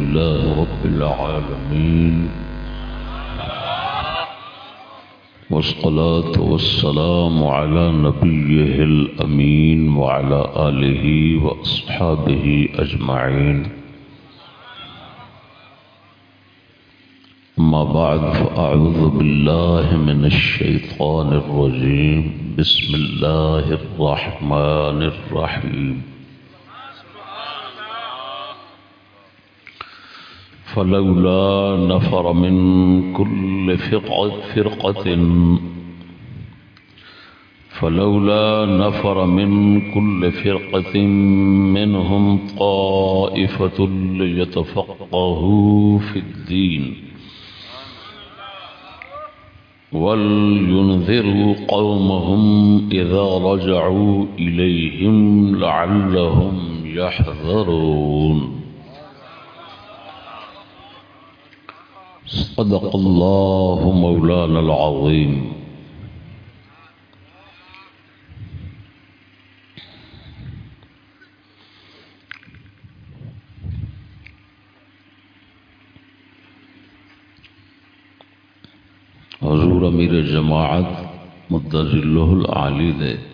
لله رب العالمين. والصلاة والسلام على نبيه الأمين وعلى آله وأصحابه أجمعين. أما بعد فأعوذ بالله من الشيطان الرجيم. بسم الله الرحمن الرحيم. فلولا نفر من كل فرقة, فرقة. فلولا نفر من كل فرقة منهم طائفة ليتفقهوا في الدين. ولينذروا قومهم إذا رجعوا إليهم لعلهم يحذرون. صدق الله مولانا العظيم. حضور امیر جماعت مدذلہ العالی دے۔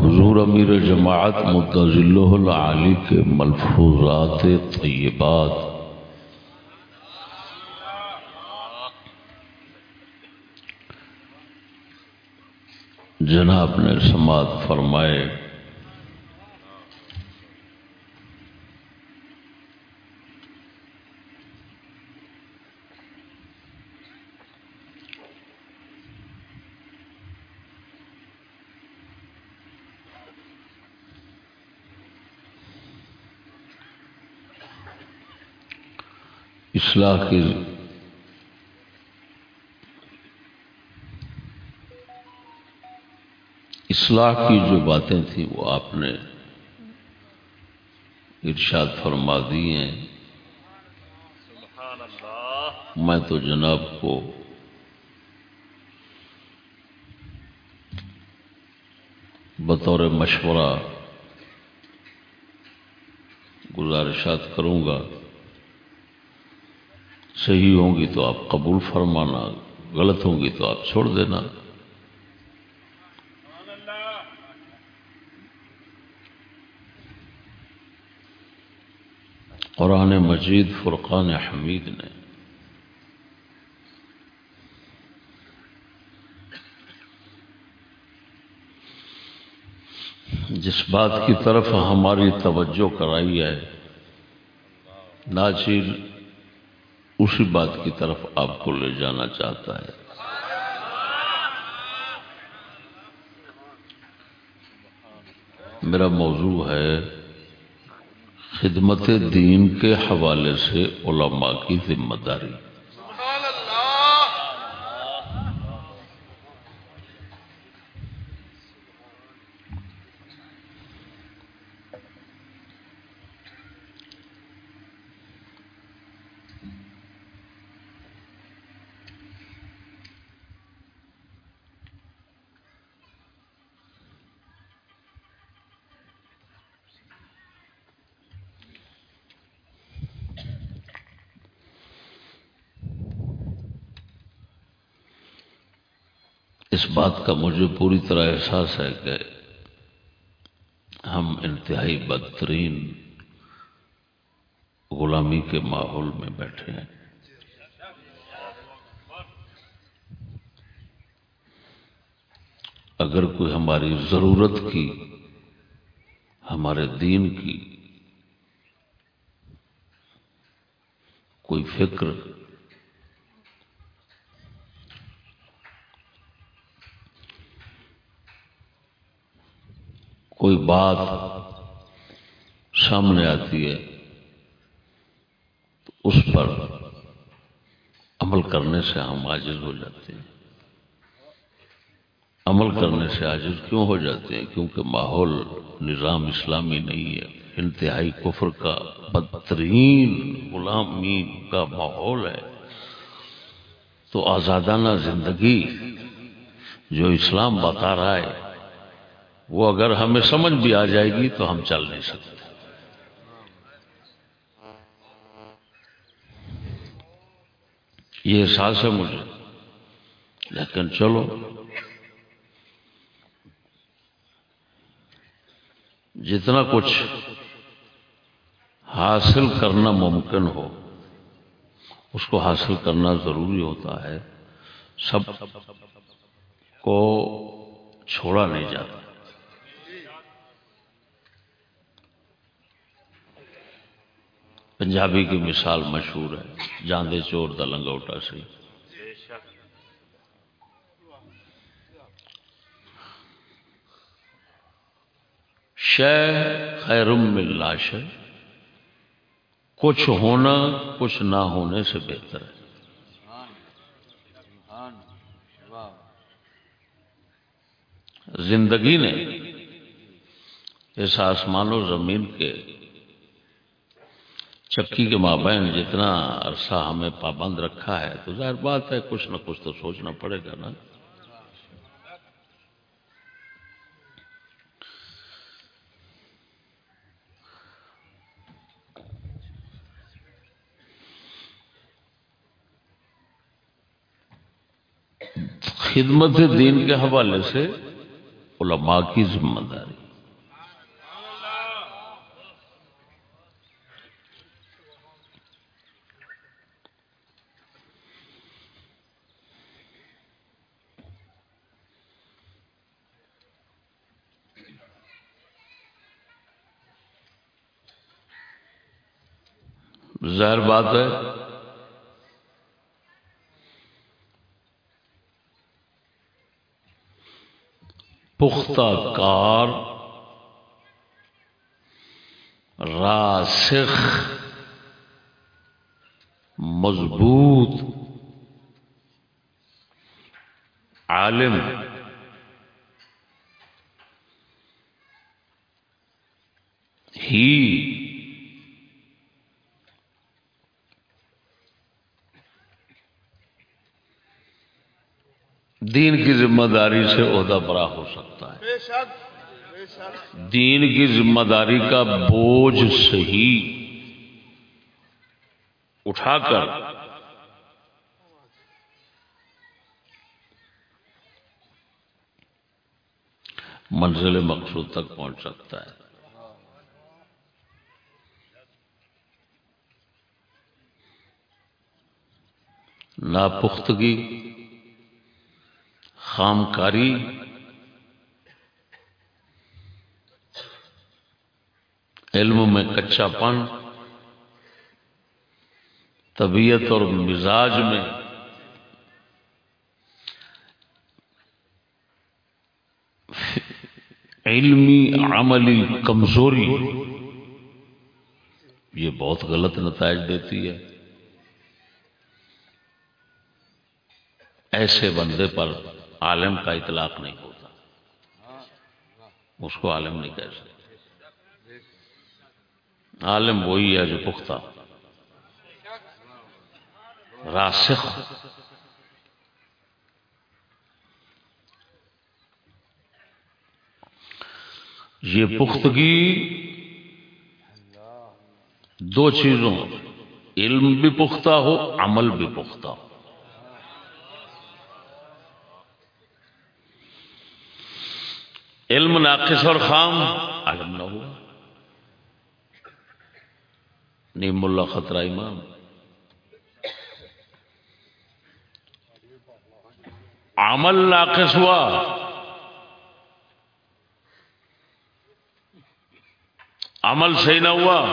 حضور امیر جماعت متضل العالی کے ملفوظات طیبات۔ جناب نے سماعت فرمائے۔ اصلاح کی اصلاح کی جو باتیں تھیں وہ آپ نے ارشاد فرما دی ہیں۔ میں تو جناب کو بطور مشورہ گزارشات کروں گا۔ صحیح ہوں گی تو آپ قبول فرمانا، غلط ہوں گی تو آپ چھوڑ دینا۔ قرآن مجید، فرقان حمید نے۔ جس بات کی طرف ہماری توجہ کرائی ہے ناچیر اسی بات کی طرف آپ کو لے جانا چاہتا ہے۔ میرا موضوع ہے خدمت دین کے حوالے سے علماء کی ذمہ داری۔ اس بات کا مجھے پوری طرح احساس ہے کہ ہم انتہائی بدترین غلامی کے ماحول میں بیٹھے ہیں۔ اگر کوئی ہماری ضرورت کی، ہمارے دین کی کوئی فکر کوئی بات سامنے آتی ہے تو اس پر عمل کرنے سے ہم عاجز ہو جاتے ہیں۔ عمل کرنے سے عاجز کیوں ہو جاتے ہیں؟ کیونکہ ماحول نظام اسلامی نہیں ہے۔ انتہائی کفر کا بدترین غلامی کا ماحول ہے۔ تو آزادانہ زندگی جو اسلام بتا رہا ہے وہ اگر ہمیں سمجھ بھی آ جائے گی تو ہم چل نہیں سکتے۔ یہ احساس ہے مجھے۔ لیکن چلو۔ جتنا کچھ حاصل کرنا ممکن ہو، اس کو حاصل کرنا ضروری ہوتا ہے۔ سب کو چھوڑا نہیں جاتا۔ پنجابی کی مثال مشہور ہے، جاندے چور دا لنگوٹا سی۔ شے خیرم ملا شے کچھ ہونا، کچھ نہ ہونے سے بہتر ہے۔ زندگی نے اس آسمان و زمین کے چکی کے مابین جتنا عرصہ ہمیں پابند رکھا ہے، تو ظاہر بات ہے کچھ نہ کچھ تو سوچنا پڑے گا نا۔ خدمت دین کے حوالے سے علماء کی ذمہ داری۔ ظاہر بات ہے۔ پختہ کار راسخ مضبوط عالم۔ ہی دین کی ذمہ داری سے عہدہ برا ہو سکتا ہے۔ دین کی ذمہ داری کا بوجھ صحیح اٹھا کر منزل مقصود تک پہنچ سکتا ہے۔ ناپختگی خامکاری۔ علم میں کچا پن۔ طبیعت اور مزاج میں۔ علمی عملی کمزوری۔ یہ بہت غلط نتائج دیتی ہے۔ ایسے بندے پر عالم کا اطلاق نہیں ہوتا۔ اس کو عالم نہیں کہہ سکتے۔ عالم وہی ہے جو پختہ۔ راسخ۔ یہ پختگی دو چیزوں، علم بھی پختہ ہو، عمل بھی پختہ ہو۔ علم ناقص اور خام. عالم نہ ہوا. نیم اللہ خطرہ امام عمل ناقص ہوا. عمل صحیح نہ ہوا.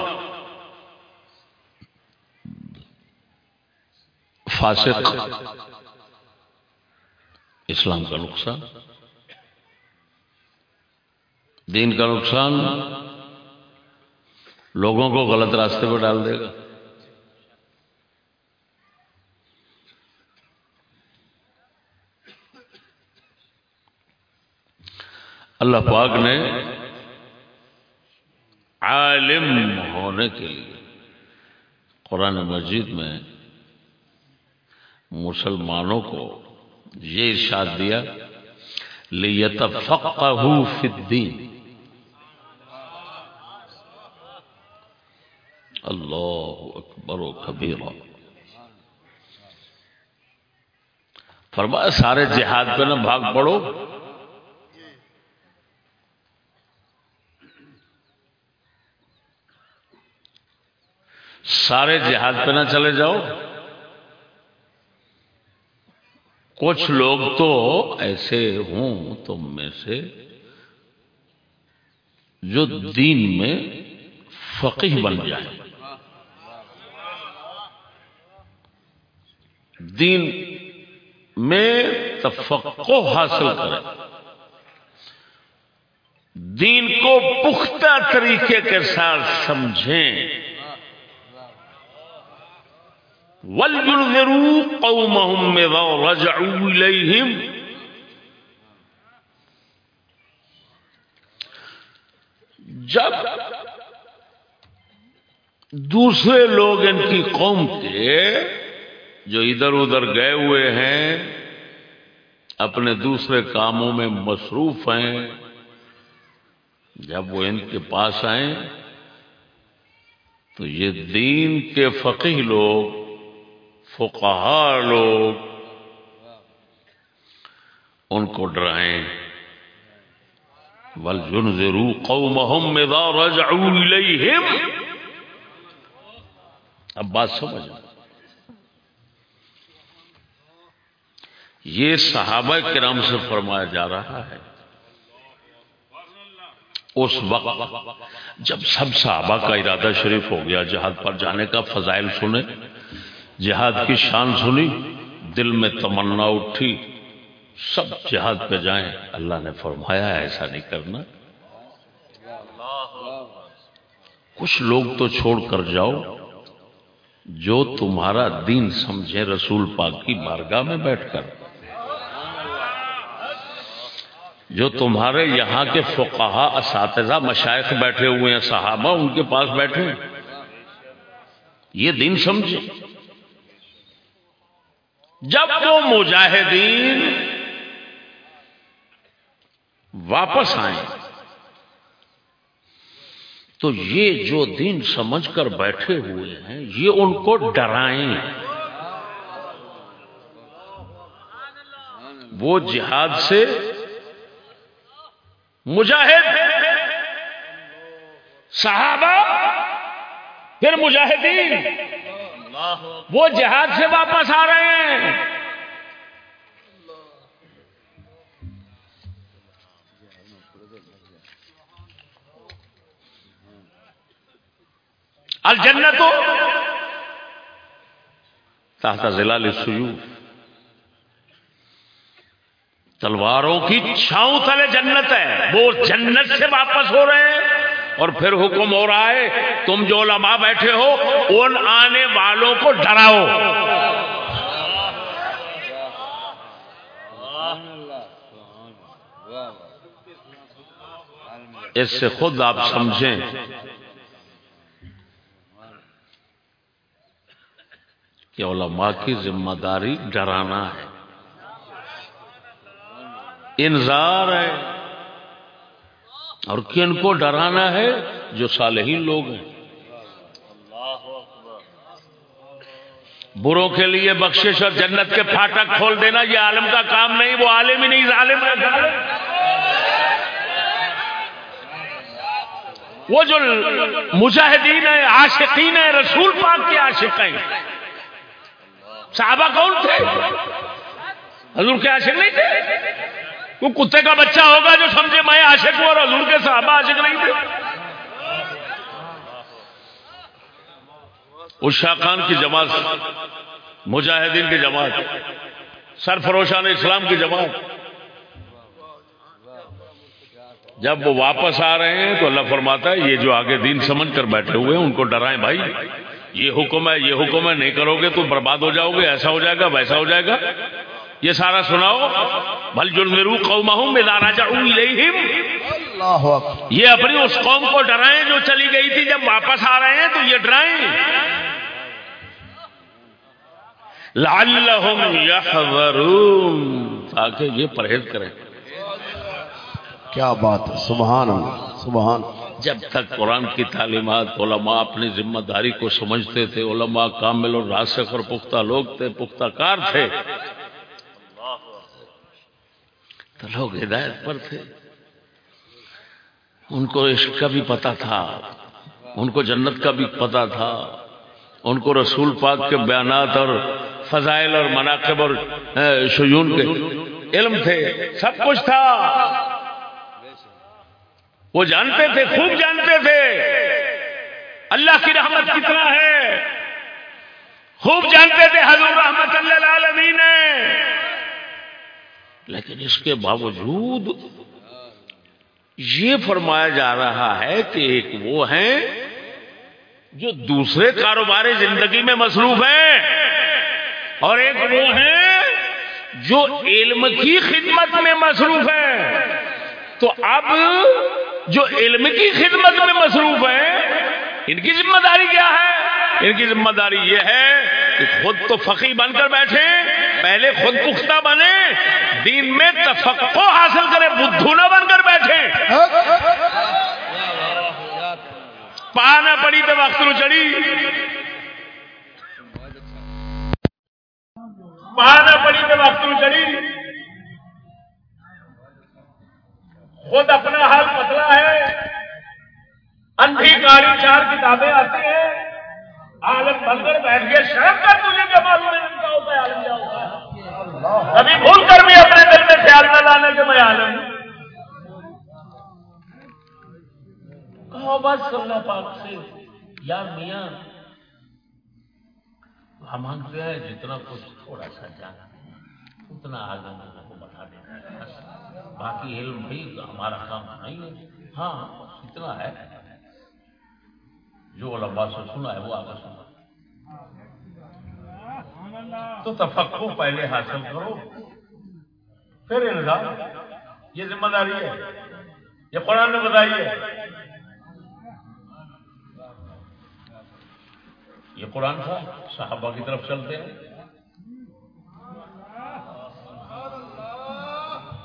فاسق. اسلام کا نقصان. دین کا نقصان لوگوں کو غلط راستے پہ ڈال دے گا۔ اللہ پاک نے عالم ہونے کے لیے قرآن مجید میں مسلمانوں کو یہ ارشاد دیا لیتفقہوا فی الدین اللہ اکبر و کبیرہ۔ فرمایا، سارے جہاد پہ نہ بھاگ پڑو۔ سارے جہاد پہ نہ چلے جاؤ۔ کچھ لوگ تو ایسے ہوں تم میں سے جو دین میں فقیح بن جائے دین میں تفقو حاصل کریں۔ دین کو پختہ طریقے کے ساتھ سمجھیں۔ وَلْيُنذِرُوا قَوْمَهُمْ اِذَا رَجَعُوا إِلَيْهِمْ۔ جب دوسرے لوگ ان کی قوم کے جو ادھر ادھر گئے ہوئے ہیں، اپنے دوسرے کاموں میں مصروف ہیں۔ جب وہ ان کے پاس آئیں، تو یہ دین کے فقی لوگ، فقہا لوگ، ان کو ڈرائیں۔ وَلْجُنْزِرُوا قَوْمَهُمْ اِذَا رَجْعُوا إِلَيْهِمْ۔ اب بات سمجھ یہ صحابہ کرام سے فرمایا جا رہا ہے۔ اس وقت جب سب صحابہ کا ارادہ شریف ہو گیا، جہاد پر جانے کا فضائل سنے، جہاد کی شان سنی، دل میں تمنا اٹھی، سب جہاد پہ جائیں۔ اللہ نے فرمایا، ایسا نہیں کرنا۔ کچھ لوگ تو چھوڑ کر جاؤ، جو تمہارا دین سمجھے رسول پاک کی بارگاہ میں بیٹھ کر۔ جو تمہارے یہاں کے فقہا اساتذہ مشائق بیٹھے ہوئے ہیں، صحابہ ان کے پاس بیٹھے ہیں۔ یہ دین سمجھے۔ جب وہ مجاہدین واپس آئیں، تو یہ جو دین سمجھ کر بیٹھے ہوئے ہیں، یہ ان کو ڈرائیں۔ وہ جہاد سے مجاہد، صحابہ، پھر مجاہدین۔ وہ جہاد سے واپس آ رہے ہیں۔ الجنت تحت ضلع سیو تلواروں کی چھاؤں تلے جنت ہے وہ جنت سے واپس ہو رہے ہیں۔ اور پھر حکم ہو رہا ہے تم جو علماء بیٹھے ہو، ان آنے والوں کو ڈراؤ۔ اس سے خود آپ سمجھیں۔ کہ علماء کی ذمہ داری ڈرانا ہے۔ انذار ہے۔ اور کن کو ڈرانا ہے؟ جو صالحین لوگ ہیں۔ بروں کے لیے بخشش اور جنت کے پھاٹک کھول دینا، یہ عالم کا کام نہیں، وہ عالم ہی نہیں ظالم وہ جو مجاہدین ہے عاشقین ہے رسول پاک کے عاشق ہیں۔ صحابہ کون تھے؟ حضور کے عاشق نہیں تھے؟ وہ کتے کا بچہ ہوگا جو سمجھے میں عاشق ہوں اور حضور کے صحابہ عاشق نہیں تھے۔ اشا خان کی جماعت، مجاہدین کی جماعت، سرفروشان اسلام کی جماعت۔ جب وہ واپس آ رہے ہیں تو اللہ فرماتا ہے، یہ جو آگے دین سمجھ کر بیٹھے ہوئے ہیں، ان کو ڈرائیں بھائی۔ یہ حکم ہے، یہ حکم ہے، نہیں کرو گے تو برباد ہو جاؤ گے، ایسا ہو جائے گا، ویسا ہو جائے گا۔ یہ سارا سناؤ۔ بل جلمرو قوم یہ اپنی اس قوم کو ڈرائیں جو چلی گئی تھی۔ جب واپس آ رہے ہیں تو یہ ڈرائیں۔ لعلہم یحذرون۔ تاکہ یہ پرہیز کریں۔ کیا بات ہے؟ سبحان اللہ سبحان جب تک قرآن کی تعلیمات علماء اپنی ذمہ داری کو سمجھتے تھے علماء کامل اور راسخ اور پختہ لوگ تھے پختہ کار تھے تو لوگ ہدایت پر تھے۔ ان کو عشق کا بھی پتا تھا۔ ان کو جنت کا بھی پتا تھا۔ ان کو رسول پاک کے بیانات اور فضائل اور مناقب اور شیون کے علم تھے۔ سب کچھ تھا۔ وہ جانتے تھے، خوب جانتے تھے۔ اللہ کی رحمت کتنا ہے۔ خوب جانتے تھے، حضور رحمت اللہ لیکن اس کے باوجود یہ فرمایا جا رہا ہے کہ ایک وہ ہیں جو دوسرے کاروبار زندگی میں مصروف ہیں اور ایک وہ ہیں جو علم کی خدمت میں مصروف ہیں۔ تو اب جو علم کی خدمت میں مصروف ہیں، ان کی ذمہ داری کیا ہے؟ ان کی ذمہ داری یہ ہے کہ خود تو فقی بن کر بیٹھے پہلے خود پختہ بنے، دین میں تفقو حاصل کرے، بدھو نہ بن کر بیٹھے۔ پانا پڑی تو وقت نو چڑی پانا پڑی تو وقت نو چڑی خود اپنا حال پتلا ہے۔ اندھی کاری چار کتابیں آتی ہیں۔ عالم بن کر بیٹھ گئے شرم کر تجھے کیا معلوم ہے ان کا ہوتا ہے، عالم کیا ہوتا ہے۔ کبھی بھول کر بھی اپنے دل میں خیال نہ لانے کے میں عالم ہوں۔ کہو بس اللہ پاک سے۔ یا میاں، ہم مانگتے ہیں جتنا کچھ تھوڑا سا جانا اتنا آگے لوگوں کو بتا دینا باقی علم بھی ہمارا کام نہیں ہے۔ ہاں اتنا ہے۔ جو علماء سے سنا ہے وہ آگے سنا۔ تو تفقو پہلے حاصل کرو، پھر الزام۔ یہ ذمہ داری ہے، یہ قرآن نے بتائی ہے۔ یہ قرآن تھا، صحابہ کی طرف چلتے ہیں۔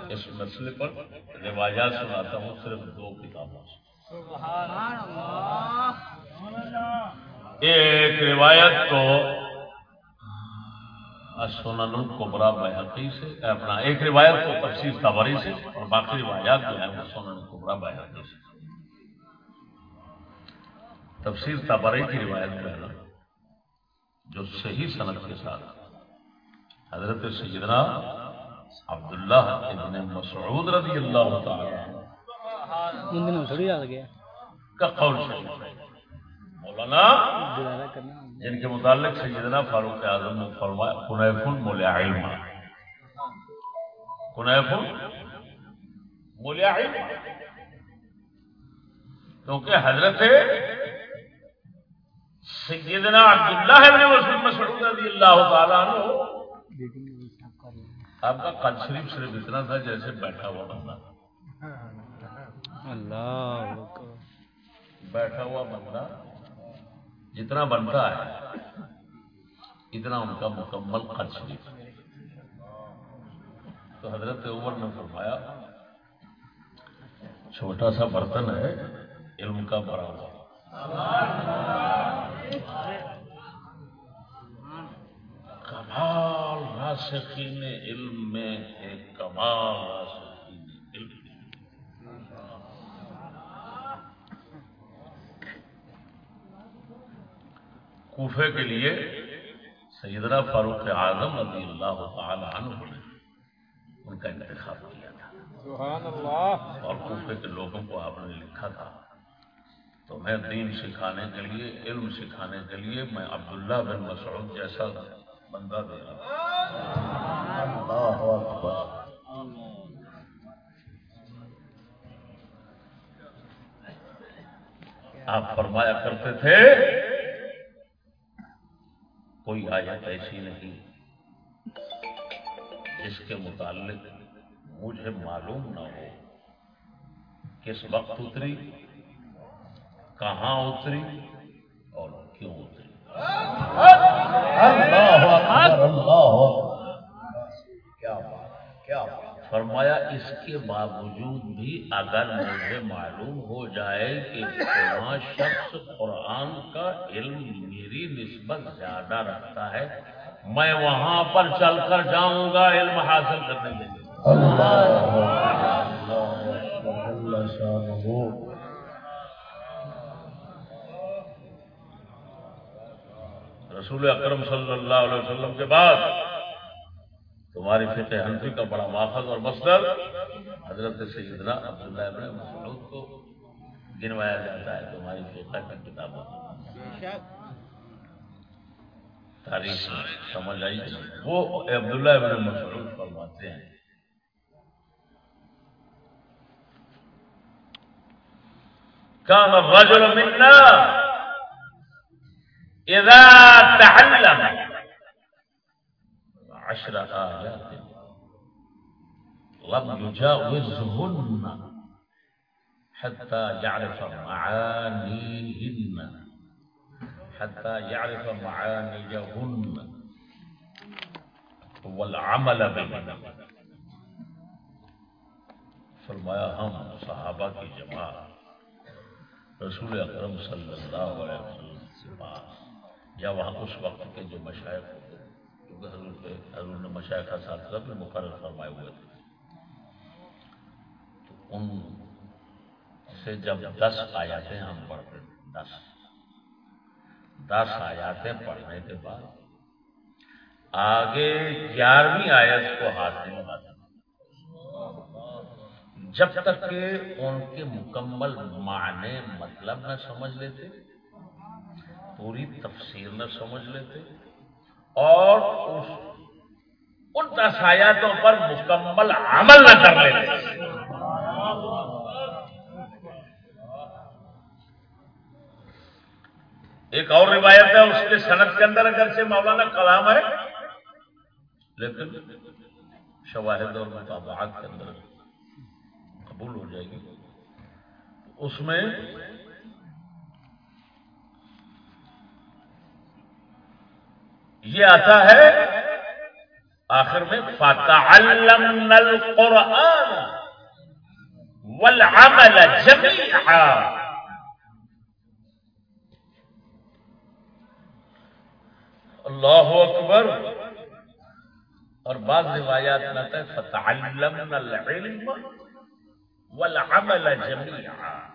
اس مسئلے پر روایات سناتا ہوں، صرف دو کتابوں سے۔ سبحان اللہ۔ ایک روایت تو سونن کبرا بحقی سے اپنا ایک روایت تو تفصیل تبری سے اور باقی روایات جو ہے وہ سونن کبرا بحقی سے۔ تفصیل تبری کی روایت جو ہے نا جو صحیح صنعت کے ساتھ حضرت سیدنا عبداللہ ابن مسعود رضی اللہ تعالی کا قول شریف مولانا جن کے متعلق سیدنا فاروق اعظم نے فرمایا کنیفن مولیا علم کنیفن مولیا علم کیونکہ حضرت سیدنا عبداللہ ابن مسعود رضی اللہ تعالیٰ عنہ آپ کا قد شریف صرف اتنا تھا جیسے بیٹھا ہوا بندہ۔ اللہ بیٹھا ہوا بندہ۔ جتنا بنتا ہے، اتنا ان کا مکمل خرچ بھی۔ تو حضرت عمر نے فرمایا، چھوٹا سا برتن ہے، علم کا بڑا ہوا۔ کمال راسخین علم میں ایک کمال راسخین علم کوفے کے لیے سیدنا فاروق اعظم رضی اللہ تعالی عنہ نے ان کا انتخاب کیا تھا۔ سبحان اللہ۔ اور کوفے کے لوگوں کو آپ نے لکھا تھا۔ تو میں دین سکھانے کے لیے علم سکھانے کے لیے میں عبداللہ بن مسعود جیسا بندہ دے رہا آپ فرمایا کرتے تھے کوئی آیت ایسی نہیں جس کے متعلق مجھے معلوم نہ ہو۔ کس وقت اتری کہاں اتری اور کیوں اتری۔ کیا بات کیا بات۔ فرمایا، اس کے باوجود بھی اگر مجھے معلوم ہو جائے کہ شخص قرآن کا علم میری نسبت زیادہ رکھتا ہے، میں وہاں پر چل کر جاؤں گا، علم حاصل کرنے کے لیے۔ رسول اکرم صلی اللہ علیہ وسلم کے بعد تمہاری فقہ حنفی کا بڑا ماخذ اور مصدر حضرت سیدنا عبداللہ ابن مسعود کو گنوایا جاتا ہے تمہاری فقہ کی کتابوں تاریخ سمجھ آئی؟ وہ عبداللہ ابن مسعود فرماتے ہیں۔ كان الرجل منا إذا تعلم۔ عشر آيات لم يجاوزهن حتى يعرف معانيهن. حتى يعرف معانيهن. والعمل بهن فرمایا ہم صحابہ کی جماعت رسول اکرم صلی اللہ علیہ وسلم سے پاس یا وہاں اس وقت کے جو مشائق حضور نے مشاعر کا ساتھ بھی مقرر فرمائے ہوئے تھے۔ تو ان سے جب دس آیاتیں ہم پڑھتے دس۔ دس آیاتیں پڑھنے کے بعد آگے گیارہویں آیت کو ہاتھ میں لگاتے جب تک کہ ان کے مکمل معنی مطلب نہ سمجھ لیتے، پوری تفسیر نہ سمجھ لیتے اور اس ان تصایاتوں پر مکمل عمل نہ کر لیتے۔ ایک اور روایت ہے، اس کے صنعت کے اندر اگر سے مولانا کلام ہے، لیکن شواہد اور مطابعات کے اندر قبول ہو جائے گی۔ اس میں یہ آتا ہے آخر میں فتعلمنا القرآن والعمل جميعا۔ اللہ اکبر۔ اور بعض روایات میں آتا ہے فتعلمنا العلم والعمل جميعا۔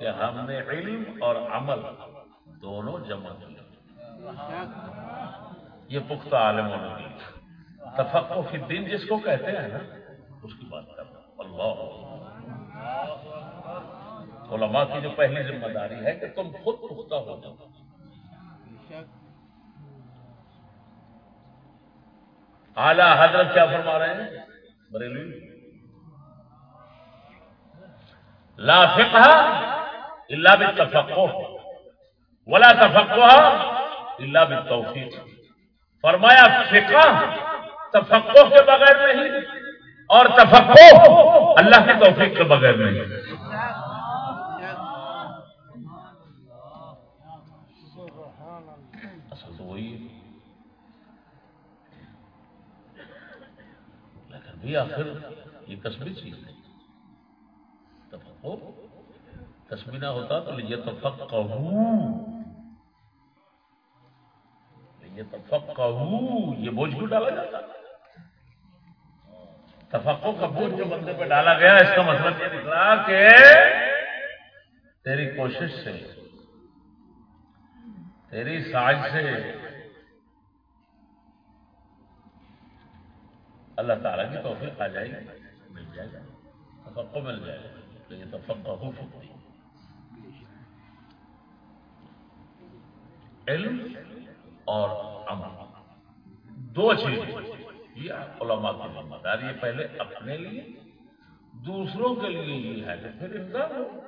کہ ہم نے علم اور عمل دونوں جمع کیا یہ پختہ عالم ہونے کی تفقو فی الدین جس کو کہتے ہیں نا، اس کی بات کر اللہ۔ علماء کی جو پہلی ذمہ داری ہے کہ تم خود پختہ ہو جاؤ۔ اعلی حضرت کیا فرما رہے ہیں؟ بریلی لا فقہ الا بالتفقہ۔ ولا تفقہ اللہ بھی توفیق فرمایا، فقہ تفقو کے بغیر نہیں، اور تفقو اللہ کی توفیق کے بغیر نہیں۔ اصل تو وہی لیکن بھی آخر یہ کسبی چیز ہے تفقو کسبی نہ ہوتا تو یہ تفقہ یہ تفقہ یہ بوجھ کیوں ڈالا جاتا تفقو کا بوجھ جو بندے پہ ڈالا گیا، اس کا مطلب یہ نکلا کہ تیری کوشش سے، تیری ساج سے اللہ تعالیٰ کی توفیق آ جائے گی، مل جائے گا تفقو مل جائے گا تو یہ تفقہ ہو فکتی علم اور عمل۔ دو چیز۔ یہ علماء کی ذمہ داری ہے پہلے اپنے لیے، دوسروں کے لیے یہ ہے کہ پھر انسان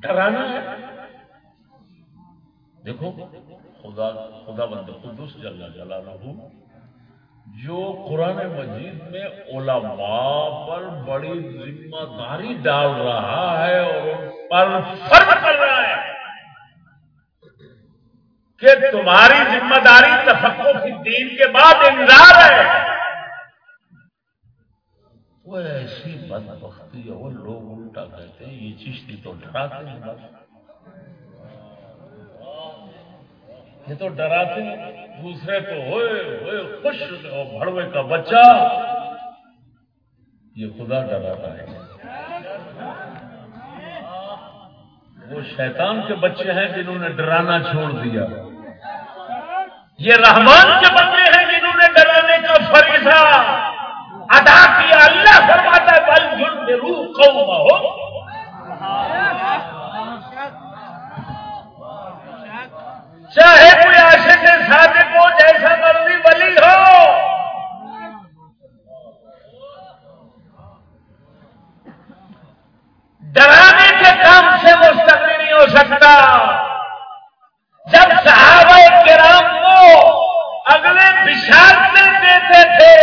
ڈرانا ہے۔ دیکھو، خدا خدا بند قدس جل جلا جو قرآن مجید میں علماء پر بڑی ذمہ داری ڈال رہا ہے اور ان پر فرق کر رہا ہے۔ کہ تمہاری ذمہ داری تفقو کی دین کے بعد انذار ہے۔ وہ ایسی بد بختی ہے، وہ لوگ الٹا کہتے ہیں، یہ چشتی تو ڈراتے ہیں بس۔ یہ تو ڈراتے ہیں، دوسرے تو ہوئے ہوئے خوش بڑوے کا بچہ۔ یہ خدا ڈراتا ہے۔ وہ شیطان کے بچے ہیں جنہوں نے ڈرانا چھوڑ دیا۔ یہ رحمان کے بندے ہیں جنہوں نے ڈرانے کا فریضہ ادا کیا۔ اللہ فرماتا ہے، بل جن روح قوم ہو چاہے کوئی عاشق صادق ہو، جیسا کرو ولی ہو ڈرانے کے کام سے مستقل نہیں ہو سکتا جب صحابہ کرام کو اگلے بشارتیں دیتے تھے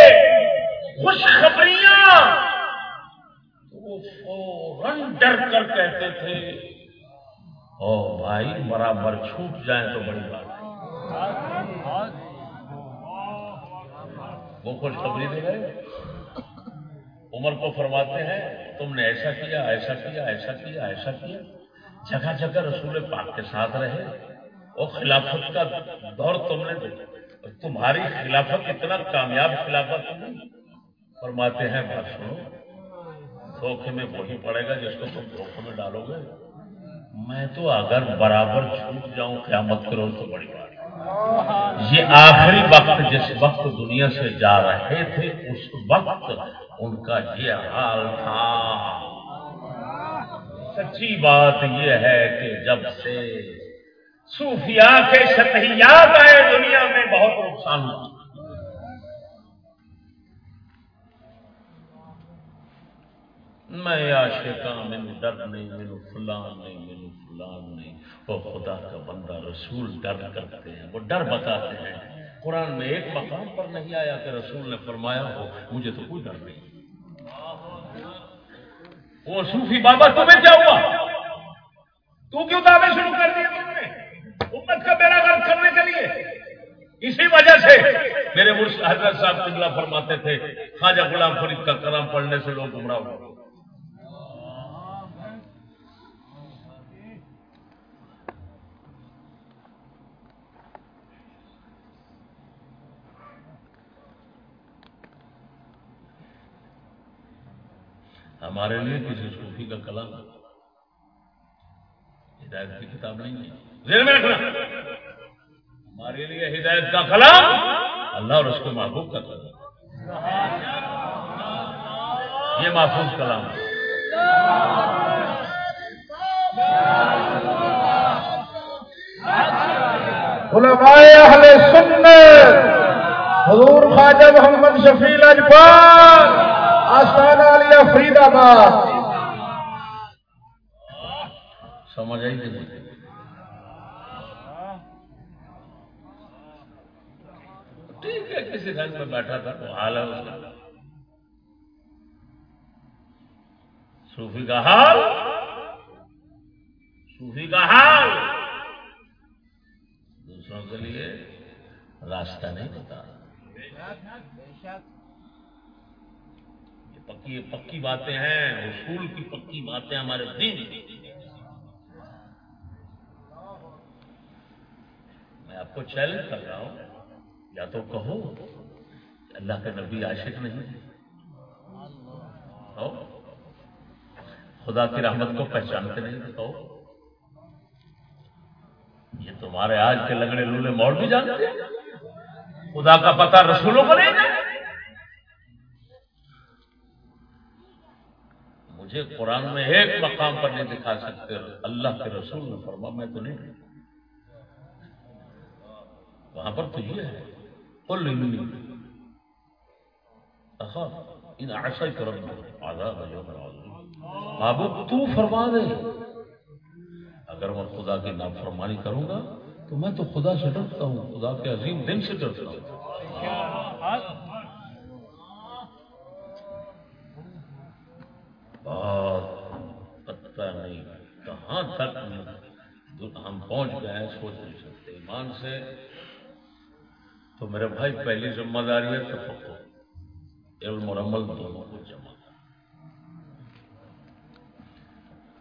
خوشخبریاں وہ فوراً ڈر کر کہتے تھے او بھائی برابر چھوٹ جائیں تو بڑی بات وہ خوشخبری دے گئے عمر فرماتے ہیں، تم نے ایسا کیا ایسا کیا ایسا کیا ایسا کیا۔ جگہ جگہ رسول پاک کے ساتھ رہے۔ اور خلافت کا دور تم نے تمہاری خلافت اتنا کامیاب خلافت نہیں۔ فرماتے ہیں، بات سنو۔ دھوکے میں وہی پڑے گا جس کو تم دھوکے میں ڈالو گے۔ میں تو اگر برابر چھوٹ جاؤں، قیامت کرو تو بڑی بات۔ یہ آخری وقت جس وقت دنیا سے جا رہے تھے، اس وقت ان کا یہ حال تھا۔ سچی بات یہ ہے کہ جب سے صوفیاء کے شتحیات آئے، دنیا میں بہت نقصان ہوا۔ میں عاشقاں مینو ڈر نہیں، مینو فلان نہیں، مینو فلان نہیں۔ وہ خدا کا بندہ رسول ڈر کرتے ہیں، وہ ڈر بتاتے ہیں۔ قرآن میں ایک مقام پر نہیں آیا کہ رسول نے فرمایا ہو، مجھے تو کوئی ڈر نہیں۔ وہ صوفی بابا تمہیں کیا ہوا؟ تو کیوں دعوے شروع کر دیے تم نے؟ امت کا بیڑا گرد کرنے کے لیے۔ اسی وجہ سے میرے حضرت صاحب قبلہ فرماتے تھے، خواجہ غلام فرید کا کلام پڑھنے سے لوگ گمراہ ہو ہمارے لیے کسی صوفی کا کلام ہدایت کی کتاب نہیں ہے۔ ذہن میں رکھنا۔ ہمارے لیے ہدایت کا کلام اللہ اور اس کو محبوب کا کلام یہ محفوظ کلام ہے۔ علماء اہل سنت، حضور خواجہ محمد شفیع اجبار آستان عالیہ فرید آباد۔ سمجھ آئی نہیں؟ ٹھیک ہے کسی رنگ میں بیٹھا تھا تو حال ہے اس کا۔ صوفی کا حال۔ صوفی کا حال۔ دوسروں کے لیے راستہ نہیں بتا۔ پکی پکی باتیں ہیں، اصول کی پکی باتیں ہمارے دین کی۔ میں آپ کو چیلنج کر رہا ہوں، یا تو کہو اللہ کے نبی عاشق نہیں۔ کہو۔ خدا کی رحمت کو پہچانتے نہیں، تو کہو۔ یہ تمہارے آج کے لگڑے لولے موڑ بھی جانتے ہیں۔ خدا کا پتہ رسولوں کو نہیں جانتے مجھے قرآن میں ایک مقام پر نہیں دکھا سکتے اللہ کے رسول نے فرما میں تو نہیں وہاں پر تو یہ ہے۔ قل اخاف ان عصیت ربی عذاب یوم عظیم محبوب تو فرما دے۔ اگر میں خدا کی نافرمانی کروں گا، تو میں تو خدا سے ڈرتا ہوں، خدا کے عظیم دن سے ڈرتا ہوں۔ بات پتہ نہیں کہاں تک ہم پہنچ گئے ہیں، سوچ نہیں سکتے ایمان سے۔ تو میرے بھائی، پہلی ذمہ داری ہے تفقو علم اور عمل دونوں کو جمع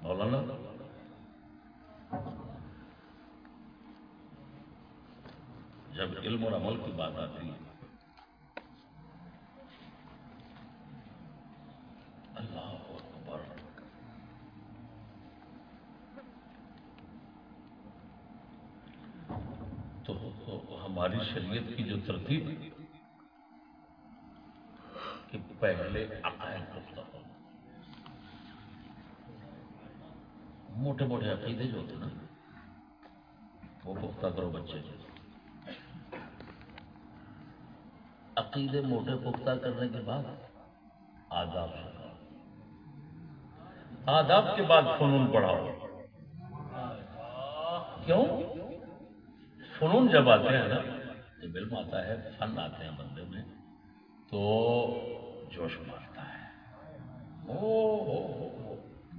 مولانا۔ جب علم اور عمل کی بات آتی ہے، اللہ ہماری شریعت کی جو ترتیب کہ پہلے عقائد پختہ ہو موٹے موٹے عقیدے جو ہوتے نا، وہ پختہ کرو بچے۔ عقیدے موٹے پختہ کرنے کے بعد آداب آداب کے بعد فنون پڑھاؤ۔ کیوں؟ فنون جب آتے ہیں نا، جب علم آتا ہے، فن آتے ہیں بندے میں، تو جوش مارتا ہے۔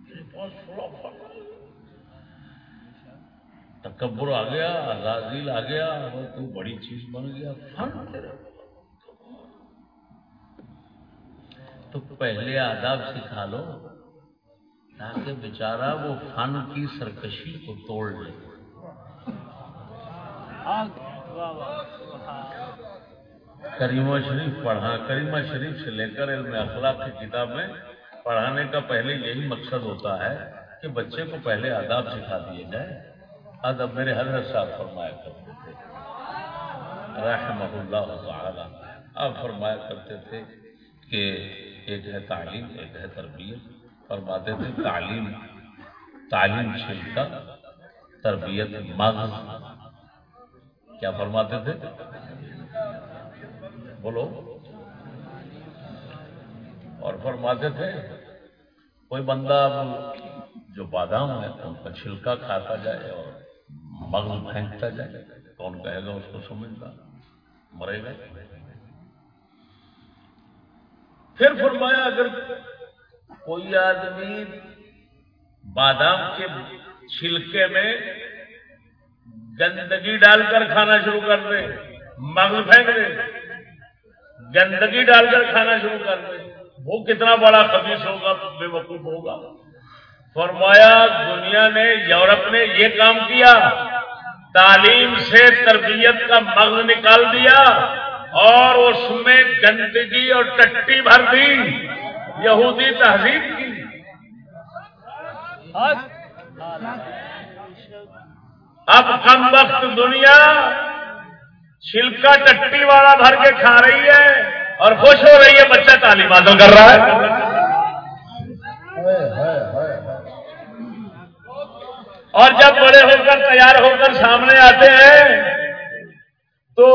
میرے پاس فلا فن تکبر آ گیا، عزازیل آ گیا تو بڑی چیز بن گیا، فن تیرے تو پہلے آداب سکھا لو، تاکہ بیچارہ وہ فن کی سرکشی کو توڑ لے۔ کریمہ شریف پڑھا، کریمہ شریف سے لے کر علم اخلاق کی کتاب میں پڑھانے کا پہلے یہی مقصد ہوتا ہے کہ بچے کو پہلے آداب سکھا دیے جائے ادب میرے حضرت صاحب فرمایا کرتے تھے۔ رحمہ اللہ تعالی۔ آپ فرمایا کرتے تھے کہ ایک ہے تعلیم، ایک ہے تربیت۔ فرماتے تھے تعلیم تعلیم چھلکا تربیت مغز۔ کیا فرماتے تھے؟ بولو۔ اور فرماتے تھے، کوئی بندہ جو بادام ہے، ان کا چھلکا کھاتا جائے اور مغز پھینکتا جائے، کون کہے گا اس کو سمجھتا؟ مرے گا۔ پھر فرمایا، اگر کوئی آدمی بادام کے چھلکے میں گندگی ڈال کر کھانا شروع کر دے مغل پھینک دے۔ گندگی ڈال کر کھانا شروع کر دے۔ وہ کتنا بڑا خبیص ہوگا بے وقوف ہوگا۔ فرمایا، دنیا نے، یورپ نے یہ کام کیا، تعلیم سے تربیت کا مغز نکال دیا اور اس میں گندگی اور ٹٹی بھر دی۔ یہودی تہذیب کی۔ اب کم وقت دنیا چھلکا ٹٹی والا بھر کے کھا رہی ہے اور خوش ہو رہی ہے، بچہ تعلیم حاصل کر رہا ہے۔ اور جب بڑے ہو کر، تیار ہو کر سامنے آتے ہیں، تو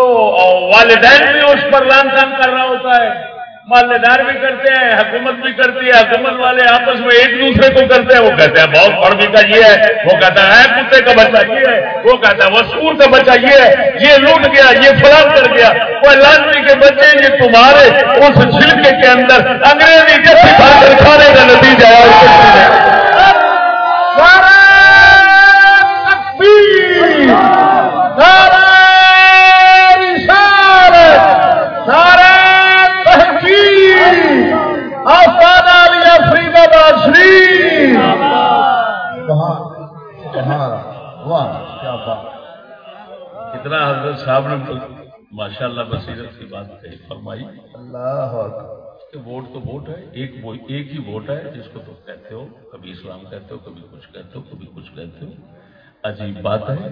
والدین بھی اس پر لان تان کر رہا ہوتا ہے۔ مالدار بھی کرتے ہیں، حکومت بھی کرتی ہے، حکومت والے آپس میں ایک دوسرے کو کرتے ہیں، وہ کہتے ہیں بہت پڑھ کا یہ ہے، وہ کہتا ہے کتے کا بچہ یہ ہے، وہ کہتا ہے، وہ سور کا بچہ یہ ہے، یہ لوٹ گیا، یہ فلان کر گیا، وہ لانچی کے بچے یہ تمہارے، اس چھلکے کے اندر انگریزی کے کھانے کا نتیجہ ہے۔ کتنا حضرت صاحب نے ماشاء اللہ بصیرت کی بات کہی فرمائی اللہ کہ ووٹ تو ووٹ ہے ایک ایک ہی ووٹ ہے جس کو تم کہتے ہو کبھی اسلام کہتے ہو کبھی کچھ کہتے ہو کبھی کچھ کہتے ہو۔ عجیب بات ہے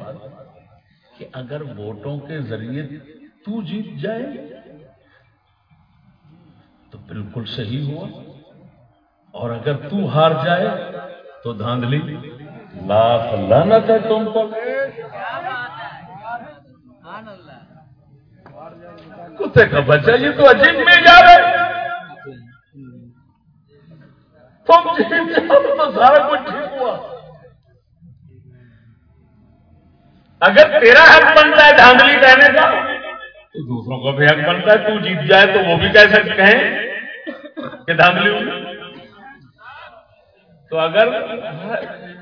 کہ اگر ووٹوں کے ذریعے تو جیت جائے تو بالکل صحیح ہوا۔ اور اگر تو ہار جائے تو دھاندلی، لاکھ لانت ہے تم پر۔ کتے کا بچہ یہ تو عجیب میں جا رہے تم تو سارا کچھ ٹھیک ہوا۔ اگر تیرا حق بنتا ہے دھاندلی کہنے کا، تو دوسروں کا بھی حق بنتا ہے۔ تو جیت جائے تو وہ بھی کہہ سکتے ہیں کہ دھاندلی ہوگی تو اگر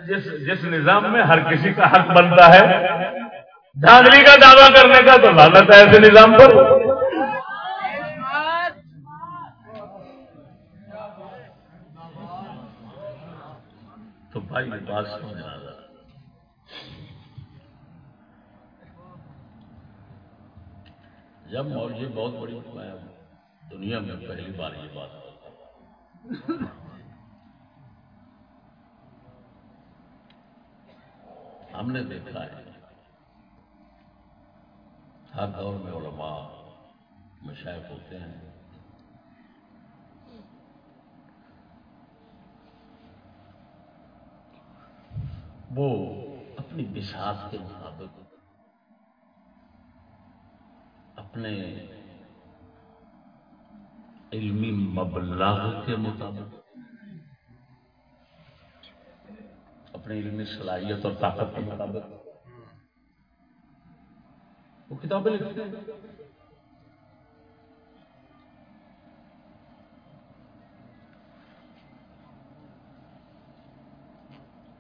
جس جس نظام میں ہر کسی کا حق بنتا ہے، دھاندلی کا دعویٰ کرنے کا، تو لالت ہے ایسے نظام پر۔ تو بھائی بات سمجھنا ذرا جب مولوی جی بہت بڑی دنیا میں پہلی بار یہ بات کرتا ہوں ہم نے دیکھا ہے۔ ہر دور میں علماء، مشائق ہوتے ہیں۔ وہ اپنی بساط کے مطابق، اپنے علمی مبلغ کے مطابق اپنی علمی صلاحیت اور طاقت کے مطابق۔ وہ کتابیں لکھتے ہیں۔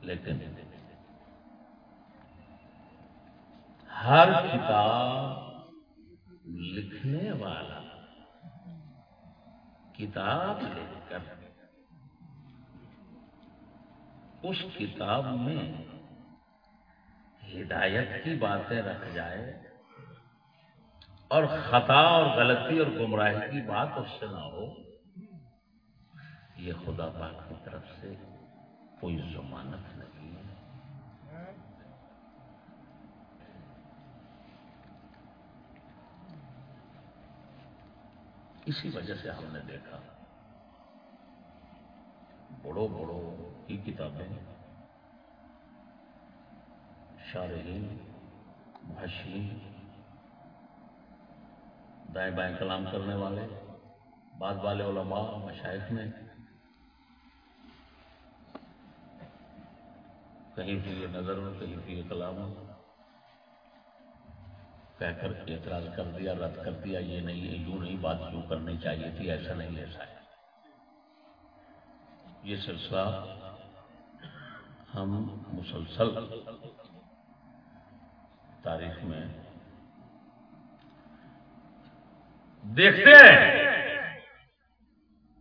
لیکن ہر کتاب لکھنے والا کتاب لکھ کر اس کتاب میں ہدایت کی باتیں رکھ جائے اور خطا اور غلطی اور گمراہی کی بات اس سے نہ ہو، یہ خدا پاک کی طرف سے کوئی ضمانت نہیں ہے۔ اسی وجہ سے ہم نے دیکھا بڑوں بڑوں کی کتابیں۔ شارحین، محشین، دائیں بائیں کلام کرنے والے، بعد والے علماء مشائق نے۔ کہیں بھی یہ نظر ہو کہیں بھی یہ کلام۔ ہو کہہ کر اعتراض کر دیا، رد کر دیا، یہ نہیں ہے یوں نہیں، بات یوں کرنی چاہیے تھی، ایسا نہیں ایسا ہے۔ یہ سلسلہ ہم مسلسل تاریخ میں دیکھتے ہیں۔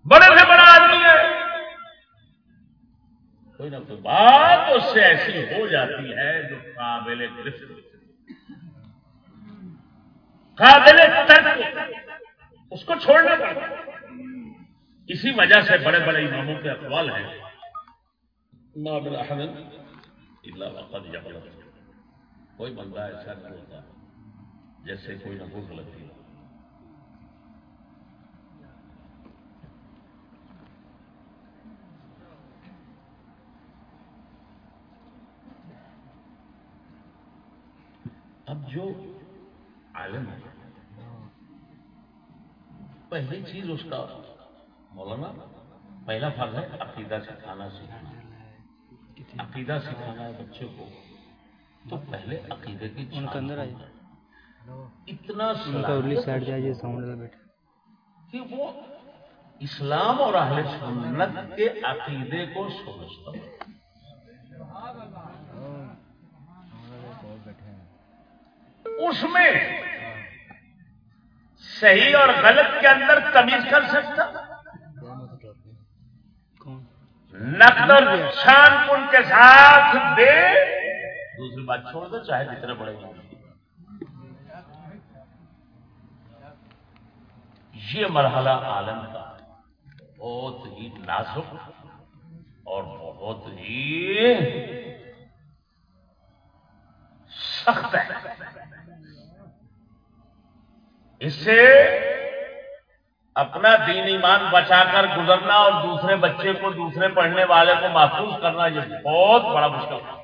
بڑے سے بڑا آدمی ہے۔ کوئی نہ کوئی بات اس سے ایسی ہو جاتی ہے جو قابل گرفت قابل ترک اس کو چھوڑنا پڑتا اسی وجہ سے بڑے بڑے اماموں کے اقوال ہیں۔ کوئی بندہ ایسا نہیں ہوتا جیسے کوئی نہ کوئی غلطی ہو۔ اب جو عالم ہے پہلی چیز اس کا مولانا پہلا فرض ہے عقیدہ سکھانا سیکھنا۔ عقیدہ سکھانا ہے بچے کو تو پہلے عقیدے کی ان کے اندر آئے۔ اتنا سائڈ جائے ساؤنڈ لگا بیٹھا۔ کہ وہ اسلام اور اہل سنت کے عقیدے کو سمجھتا ہوں۔ اس میں صحیح اور غلط کے اندر تمیز کر سکتا کون نقد اور شان کے ساتھ دے۔ دوسری بات چھوڑ دو، چاہے جتنے بڑے ہوں۔ یہ مرحلہ عالم کا بہت ہی نازک اور بہت ہی سخت ہے۔ اس سے اپنا دین ایمان بچا کر گزرنا اور دوسرے بچے کو، دوسرے پڑھنے والے کو محفوظ کرنا، یہ بہت بڑا مشکل ہے۔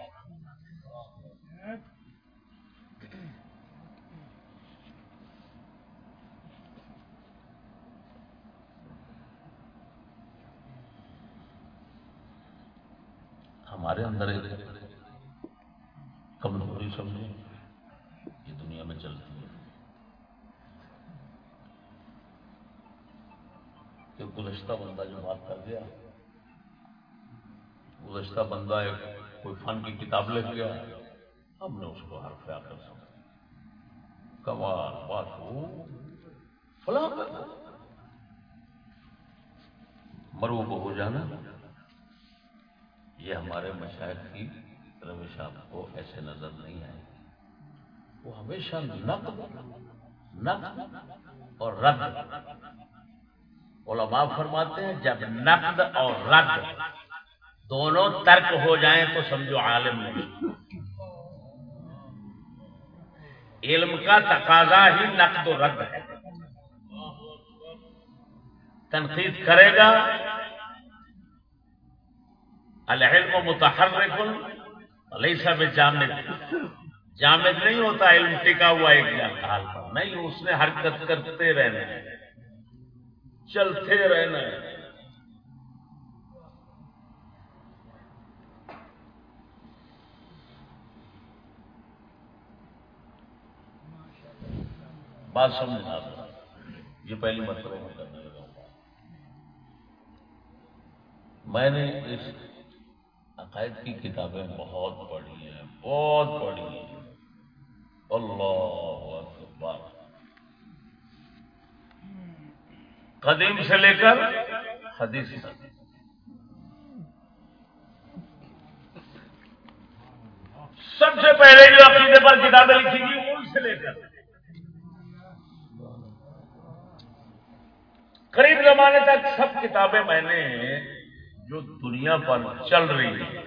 ہمارے اندر کمزوری سمجھے یہ دنیا میں چلتی ہے کہ گزشتہ بندہ جو بات کر گیا، گزشتہ بندہ ایک کوئی فن کی کتاب لکھ گیا، ہم نے اس کو ہر فیا کر سمجھا۔ کمال بات ہو فلاں مرو کو ہو جانا، یہ ہمارے مشاہد کی روش آپ کو ایسے نظر نہیں آئے وہ ہمیشہ نقد نقد اور رد۔ علماء فرماتے ہیں، جب نقد اور رد دونوں ترک ہو جائیں تو سمجھو عالم نہیں۔ علم کا تقاضا ہی نقد و رد ہے۔ تنقید کرے گا۔ العلم متحرک لیسا میں جامد جامد نہیں ہوتا، علم ٹکا ہوا ایک حال پر۔ نہیں، اس نے حرکت کرتے رہنا ہے چلتے رہنا ہے۔ بات سمجھنا یہ پہلی مرتبہ میں کرنے لگا میں نے اس عقائد کی کتابیں بہت پڑھی ہیں، بہت پڑھی ہیں۔ اللہ اکبر۔ قدیم سے لے کر حدیث سب سے پہلے جو عقیدے پر کتابیں لکھی گئی ان سے لے کر۔ قریب زمانے تک سب کتابیں میں نے جو دنیا پر چل رہی ہیں۔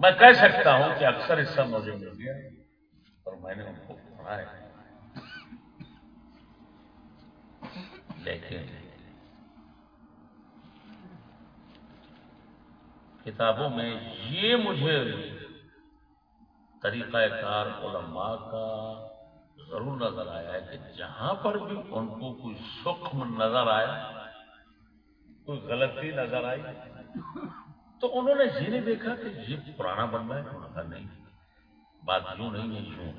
میں کہہ سکتا ہوں کہ اکثر اس سب مجھے مل گیا اور میں نے ان کو پڑھا ہے۔ لیکن کتابوں میں یہ مجھے طریقہ کار علماء کا ضرور نظر آیا ہے کہ جہاں پر بھی ان کو کوئی سکھ نظر آیا کوئی غلطی نظر آئی تو انہوں نے یہ نہیں دیکھا کہ یہ پرانا بننا ہے پرانا نہیں بات یوں نہیں ہے یوں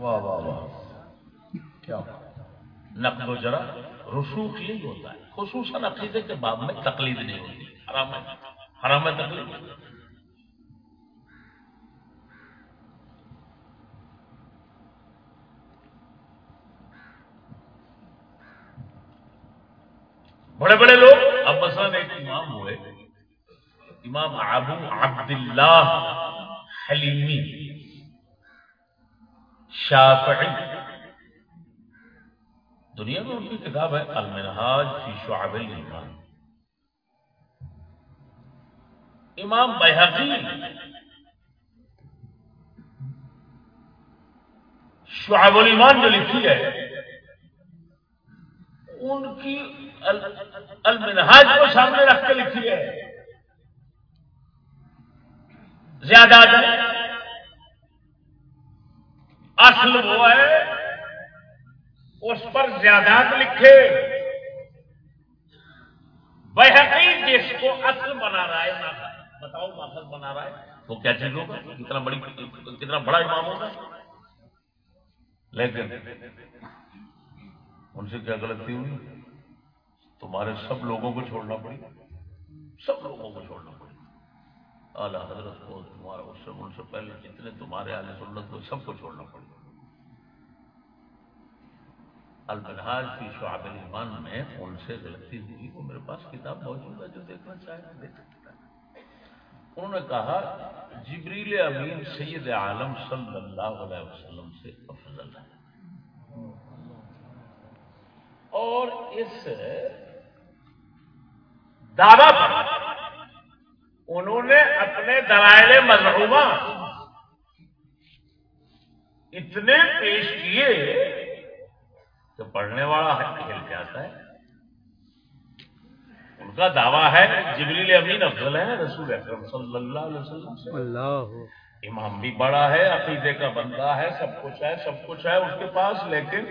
واہ واہ واہ۔ کیا نقل و جرا رسوخ یہی ہوتا ہے۔ خصوصاً عقیدے کے باب میں تقلید نہیں ہوتی۔ حرام ہے۔ حرام ہے تقلید۔ بڑے بڑے لوگ اب مثلا ایک امام ہوئے۔ امام ابو عبداللہ حلیمی، شافعی۔ دنیا میں ان کی کتاب ہے، المنہاج فی شعب الایمان۔ امام بحقی شعب الایمان جو لکھی ہے، ان کی المنہاج کو سامنے رکھ کے لکھی ہے۔ زیادہ اصل وہ ہے اس پر زیادہ لکھے۔ بحقی جس کو اصل بنا رہا ہے بتاؤ ماخذ بنا رہا ہے۔ وہ کیا چیز ہوگا؟ کتنا بڑی، کتنا بڑا امام ہوگا؟ لیکن ان سے کیا غلطی ہوئی؟ تمہارے سب لوگوں کو چھوڑنا پڑے سب لوگوں کو چھوڑنا پڑے اعلیٰ حضرت کو تمہارا، اس سے، ان سے پہلے جتنے تمہارے اعلی سنت کو، سب کو چھوڑنا پڑے المنہاج کی شعب الایمان میں ان سے غلطی ہوئی۔ وہ میرے پاس کتاب موجود ہے جو دیکھنا چاہے دیکھ سکتا ہے۔ انہوں نے کہا، جبریل امین سید عالم صلی اللہ علیہ وسلم سے افضل ہے۔ اور اس دعوی پر انہوں نے اپنے دلائل مذہبہ اتنے پیش کیے کہ پڑھنے والا ہے کھیل جاتا ہے۔ ان کا دعویٰ ہے جبریل امین افضل ہے رسول اکرم صلی اللہ علیہ وسلم سے۔ اللہ۔ امام بھی بڑا ہے عقیدے کا بندہ ہے سب کچھ ہے سب کچھ ہے اس کے پاس لیکن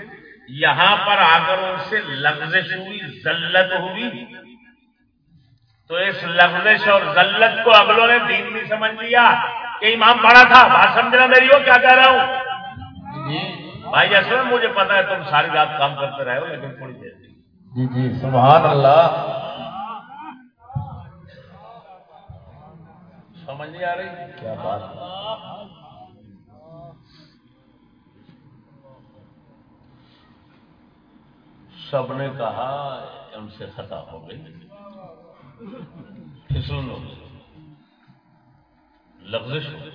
یہاں پر آ کر ان سے لفزش ہوئی ذلت ہوئی تو اس لفزش اور ذلت کو اگلوں نے دین بھی سمجھ لیا کہ امام بڑا تھا۔ بات سمجھنا میری ہو کیا کہہ رہا ہوں؟ بھائی اصل مجھے پتا ہے تم ساری رات کام کرتے رہے ہو لیکن تھوڑی دیر جی جی سبحان اللہ۔ سمجھ نہیں آ رہی؟ کیا بات۔ سب نے کہا ان سے خطا ہو گئی۔ پھسلن ہو لغزش ہو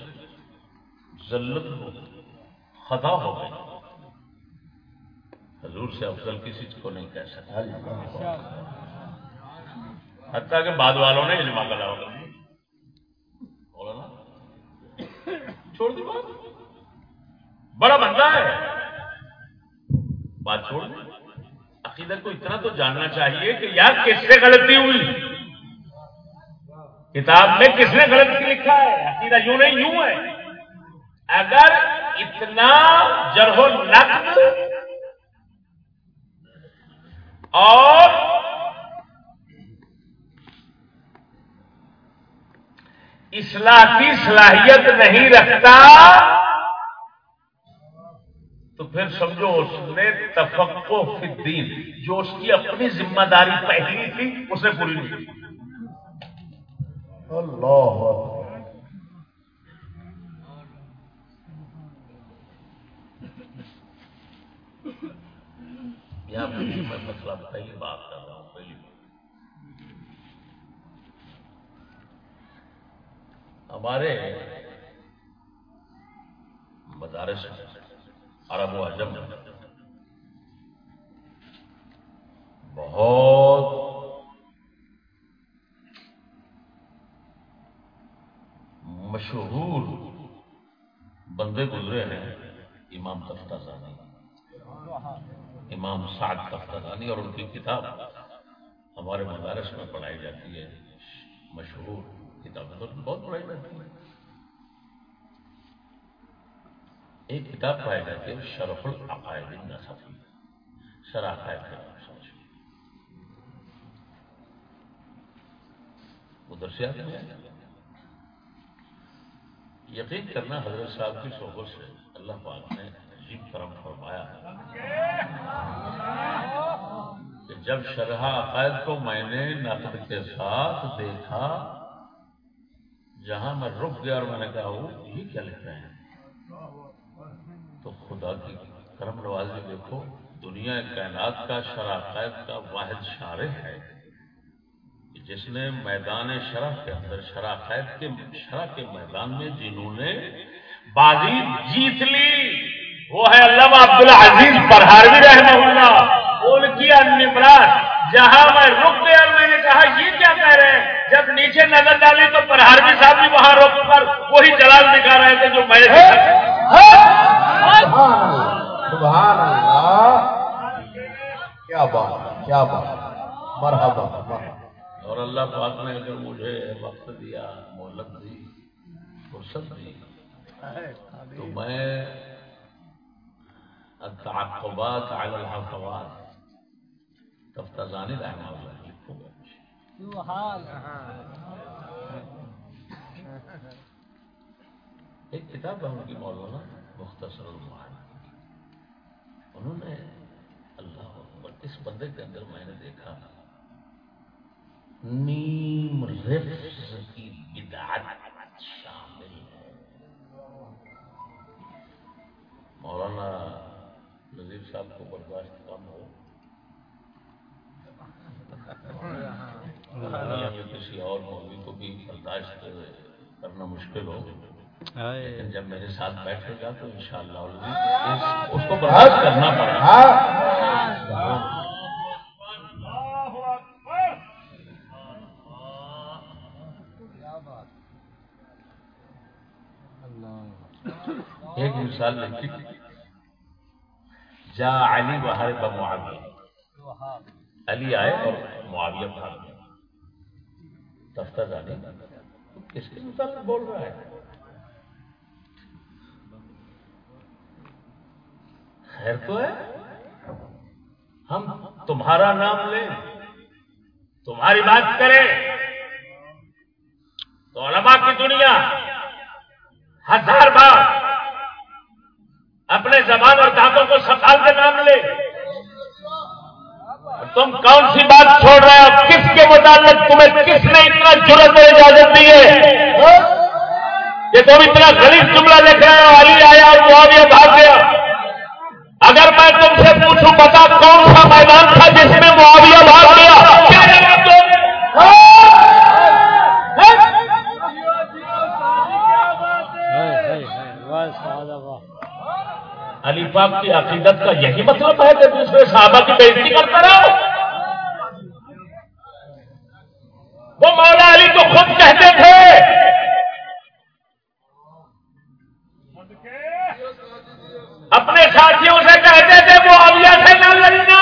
ذلت ہو خطا ہو گئی۔ حضور سے افضل کسی کو نہیں کہہ سکتا۔ حتیٰ کہ بعد والوں نے اجماع کرا ہوگا چھوڑ دی بات۔ بڑا بندہ ہے۔ بات چھوڑ دی عقیدت کو اتنا تو جاننا چاہیے کہ یار کس سے غلطی ہوئی۔ کتاب میں کس نے غلطی لکھا ہے؟ عقیدہ یوں نہیں یوں ہے۔ اگر اتنا جرح نقد اور اصلاح کی صلاحیت نہیں رکھتا، تو پھر سمجھو اس نے تفقو فی الدین، جو اس کی اپنی ذمہ داری پہلی تھی، اسے پوری نہیں کی۔ اللہ یا میں مسئلہ پہلی بات کر رہا ہوں، پہلی بات۔ ہمارے مدارس عرب و عجم بہت مشہور بندے گزرے ہیں امام تفتہ ثانی امام سعد تفتہ اور ان کی کتاب ہمارے مدارس میں پڑھائی جاتی ہے، مشہور کتاب بہت پڑھائی جاتی ہے۔ ایک کتاب پڑھائی جاتی ہے شرف العقائد النصفی۔ شرح عقائد کے نام سمجھ ادھر سے آتے ہیں یقین کرنا حضرت صاحب کی صحبت سے اللہ پاک نے عجیب کرم فرمایا کہ جب شرح عقائد کو میں نے نقد کے ساتھ دیکھا، جہاں میں رک گیا اور میں نے کہا، وہ یہ کیا لکھ رہے ہیں؟ تو خدا کی کرم نوازی دیکھو، دنیا کائنات کا شرح عقائد کا واحد شارح ہے جس نے میدان شرح کے اندر، شرح قید کے، شرح کے میدان میں جنہوں نے بازی جیت لی۔ وہ ہے علامہ عبد العزیز پرہاروی رحمہ اللہ ان کی نمرات؟ جہاں میں رک گیا میں نے کہا یہ کیا کہہ رہے ہیں؟ جب نیچے نظر ڈالی تو پرہاروی صاحب بھی وہاں رک کر وہی جلال دکھا رہے تھے جو میں سبحان اللہ۔ کیا بات کیا بات مرحبا مرحبا۔ اور اللہ پاک نے اگر مجھے وقت دیا مہلت دی فرصت دی تو میں التعقبات على الحفوات اللہ لکھوں گا ایک کتاب ہے ان کی مولانا مختصر المعانی. انہوں نے اللہ اکبر اس بندے کے اندر میں نے دیکھا نیم رفظ کی بدعت شامل ہے۔ مولانا نذیر صاحب کو برداشت کم ہو۔ کسی اور مولوی کو بھی برداشت کرنا مشکل ہو۔ لیکن جب میرے ساتھ بیٹھے گا تو انشاءاللہ اس کو برداشت کرنا پڑے گا۔ ایک مثال لکھی جا علی و بہار معاویہ۔ علی آئے اور معاویہ بھاگ گیا دفتر جانے کس کے متعلق بول رہا ہے۔ خیر تو ہے۔ ہم تمہارا نام لیں۔ تمہاری بات کریں۔ تو علماء کی دنیا ہزار بار اپنے زبان اور دانتوں کو سنبھال کے نام لے۔ تم کون سی بات چھوڑ رہے ہو؟ کس کے متعلق تمہیں کس نے اتنا جرت اور اجازت دی ہے؟ کہ تم اتنا غریب جملہ دیکھ رہے ہو، علی آیا اور معاویہ بھاگ گیا۔ اگر میں تم سے پوچھوں بتا کون سا میدان تھا جس میں معاویہ بھاگ گیا؟ پاک کی عقیدت کا یہی مطلب ہے کہ دوسرے صحابہ کی بےزتی کرتا رہو وہ مولا علی تو خود کہتے تھے۔ اپنے ساتھیوں سے کہتے تھے وہ اویا سے نہ لڑنا۔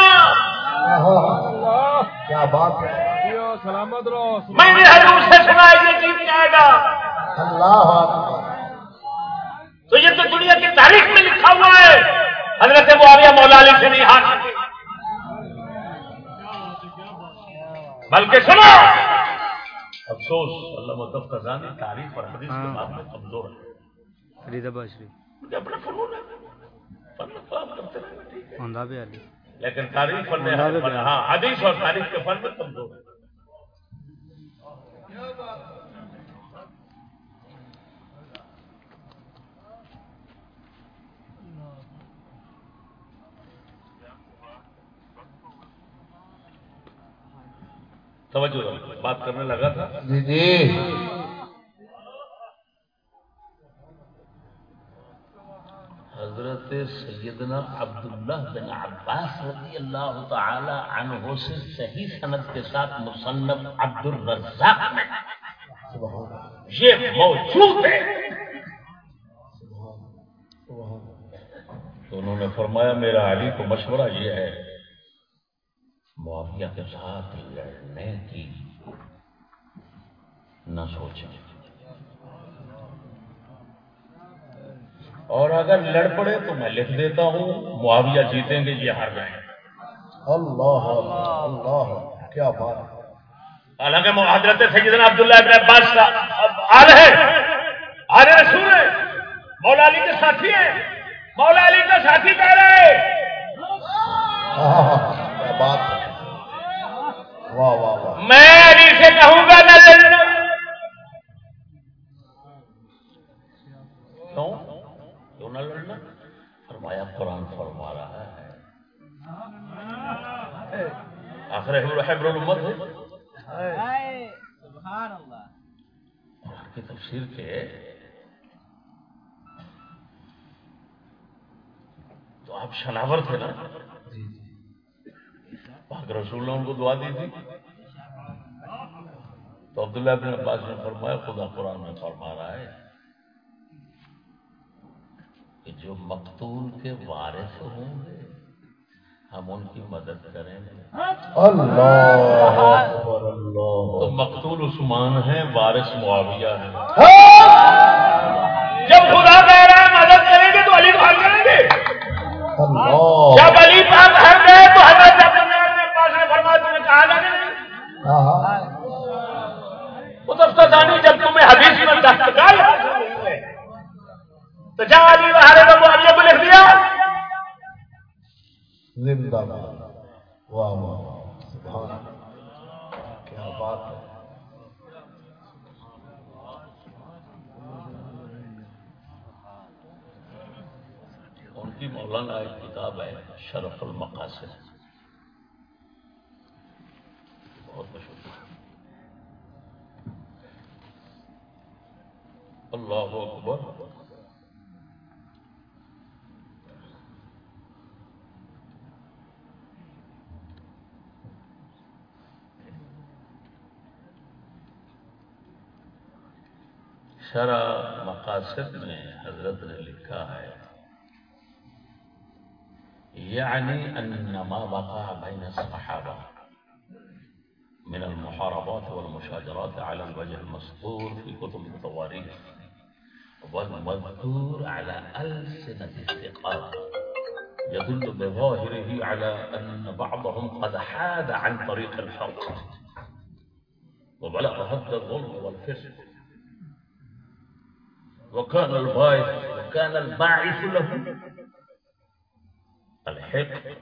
کیا بات ہے؟ سلامت رہو۔ میں نے حضور سے سنا یہ جیت جائے گا۔ اللہ تو یہ تو دنیا کی تاریخ میں لکھا ہوا ہے۔ حضرت معاویہ مولا علی سے نہیں ہار سکے بلکہ سنو۔ افسوس اللہ مدف خزانی تاریخ اور حدیث کے بعد میں کمزور ہے۔ فرید آباد شریف مجھے اپنا فنون ہے۔ فن فن کرتے رہنا ٹھیک ہے۔ ہوندہ بھی علی لیکن تاریخ فن- ہاں حدیث اور تاریخ کے فن میں کمزور ہے۔ توجہ ذرا، بات کرنے لگا تھا؟ جی جی۔ حضرت سیدنا عبداللہ بن عباس رضی اللہ تعالی عنہ سے صحیح سند کے ساتھ مصنف عبد الرزاق میں۔ یہ موجود ہے۔ تو انہوں نے فرمایا میرا علی کو مشورہ یہ ہے معاویہ کے ساتھ لڑنے کی نہ سوچیں۔ اور اگر لڑ پڑے تو میں لکھ دیتا ہوں معاویہ جیتیں گے یہ ہار جائیں اللہ اللہ کیا بات حالانکہ حضرت سیدنا عبداللہ ابن عباس کا آل ہے آل رسول ہے مولا علی کے ساتھی ہیں مولا علی کا ساتھی کہہ رہے ہیں۔ کیا بات ہے واہ واہ واہ میں علی سے کہوں گا نہ لڑنا کیوں؟ کیوں نہ لڑنا؟ فرمایا قرآن فرما رہا ہے۔ آخر حبر الامت۔ ہے قرآن کی تفسیر کے تو آپ شناور تھے نا؟ پاک رسول نے ان کو دعا دی تھی۔ تو عبداللہ ابن عباس نے فرمایا خدا قرآن میں فرما رہا ہے کہ جو مقتول کے وارث ہوں گے ہم ان کی مدد کریں گے۔ اللہ تو مقتول عثمان ہیں وارث معاویہ ہیں۔ جب خدا کہہ رہا ہے مدد کریں گے تو علی بھاگ جائیں گے۔ اللہ جب علی پاک ہر گئے تو حضرت عبداللہ ابن عباس نے فرمایا تمہیں کہا نہ نہیں آہا، دانی جب تمہیں حدیث میں نہیں ہے۔ تو جا علی بہارے معاویہ کو لکھ دیا۔ زندہ واہ واہ واہ سبحان اللہ۔ کیا بات ہے۔ ان کی مولانا ایک کتاب ہے شرف المقاصد۔ بہت مشہور۔ الله أكبر. شرع مقاصد میں حضرت نے لکھا ہے یعنی انما بقا بین الصحابہ. من المحاربات والمشاجرات على الوجه المسطور في كتب التواريخ والمذكور على ألسنة الثقات. يدل بظاهره على أن بعضهم قد حاد عن طريق الحق وبلغ حد الظلم والفسق. وكان الباعث وكان الباعث له الحقد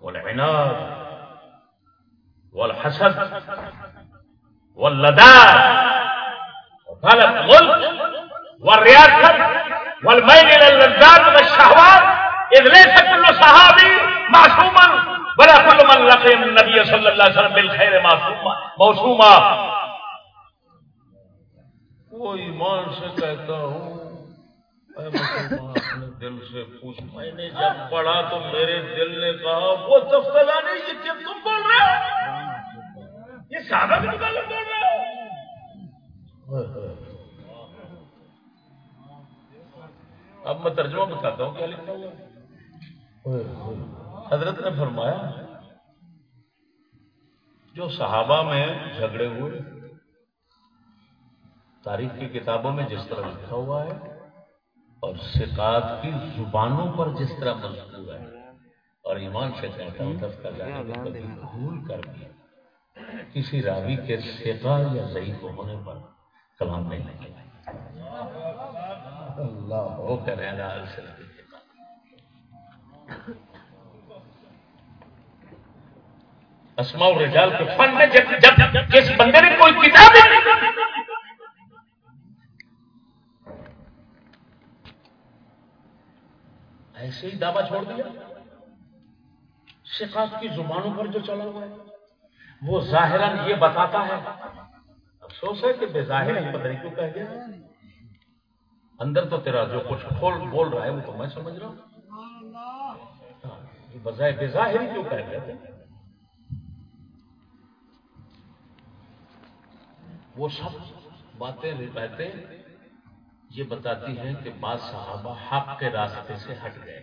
والعناد والحسد واللداء وطلب الملك والرياسة والميل إلى اللذات والشهوات، إذ ليس كل صحابي معصوما، ولا كل من لقي النبي صلى الله عليه وسلم بالخير معصوما موسوما وہ ایمان سے کہتا ہوں، اے اپنے دل سے پوچھ، میں نے جب پڑھا تو میرے دل نے کہا، وہ تفتلا نے یہ کیا تم بول رہے ہو؟ یہ سادہ بھی بول رہے ہو؟ اب میں ترجمہ بتاتا ہوں کیا لکھا ہوا حضرت نے فرمایا جو صحابہ میں جھگڑے ہوئے تاریخ کی کتابوں میں جس طرح لکھا ہوا ہے اور سکات کی زبانوں پر جس طرح مذکور ہے اور ایمان سے کہتا ہوں دس کا جانے بھول کر بھی کسی راوی کے سکا یا ضعیف ہونے پر کلام نہیں لگے اللہ وہ کہہ رہے ہیں لال کے فن میں جب جب جس بندے نے کوئی کتاب ایسے ہی دعویٰ چھوڑ دیا۔ شفاف کی زبانوں پر جو چلا ہوا ہے۔ وہ ظاہراً یہ بتاتا ہے۔ افسوس ہے کہ بے ظاہر ہی پتہ نہیں کیوں کہہ گیا اندر تو تیرا جو کچھ کھول بول رہا ہے، وہ تو میں سمجھ رہا ہوں۔ ہاں، بظاہر بے ظاہر ہی کیوں کہہ گیا وہ سب باتیں رہتے یہ بتاتی ہیں کہ بعض صحابہ حق کے راستے سے ہٹ گئے۔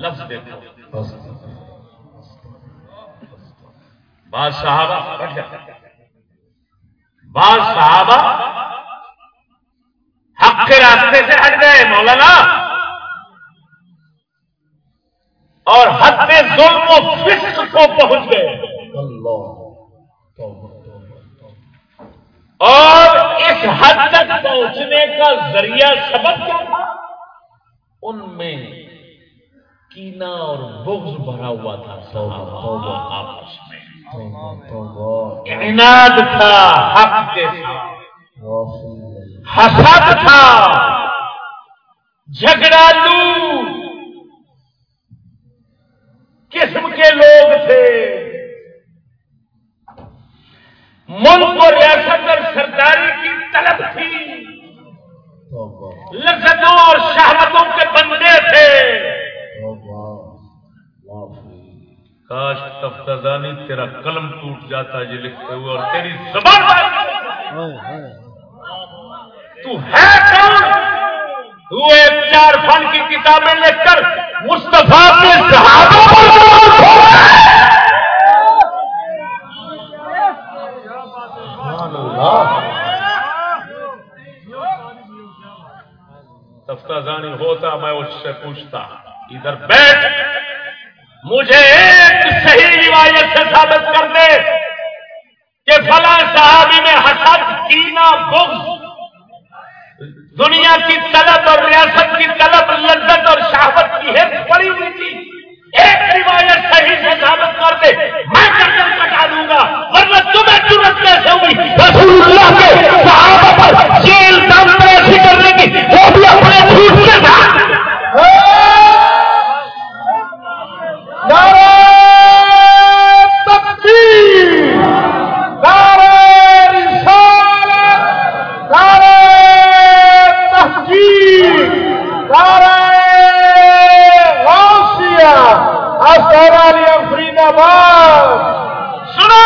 لفظ دیکھو۔ بعض صحابہ بعض صحابہ حق کے راستے سے ہٹ گئے مولانا۔ اور حد میں ظلم و فسق کو پہنچ گئے۔ اور اس حد تک پہنچنے کا ذریعہ سبب کیا تھا؟ ان میں کینا اور بغض بھرا ہوا تھا صحابہ۔ آپس میں۔ عناد تھا، حق کے حسد تھا۔ جھگڑالو قسم کے لوگ تھے۔ ملک اور ریاست اور سرداری کی طلب تھی۔ لذتوں اور شہوتوں کے بندے تھے۔ کاش تفتانی تیرا قلم ٹوٹ جاتا یہ لکھتے ہوئے اور تیری زبان تو ہے کون؟ تو ایک چار فن کی کتابیں لکھ کر مصطفیٰ کے صحابہ تفتازانی ہوتا، میں اس سے پوچھتا، ادھر بیٹھ۔ مجھے ایک صحیح روایت سے ثابت کر دے کہ فلاں صحابی میں حسد کینا بغض، دنیا کی طلب اور ریاست کی طلب، لذت اور شہوت کی ہر پڑی ہوئی تھی۔ ایک روایت صحیح سے ثابت کر دے۔ میں گردن کٹا دوں گا، ورنہ تمہیں ضرورت کیسے ہوئی؟ رسول اللہ کے صحابہ پر جیل، دم ایسی کرنے کی سنو!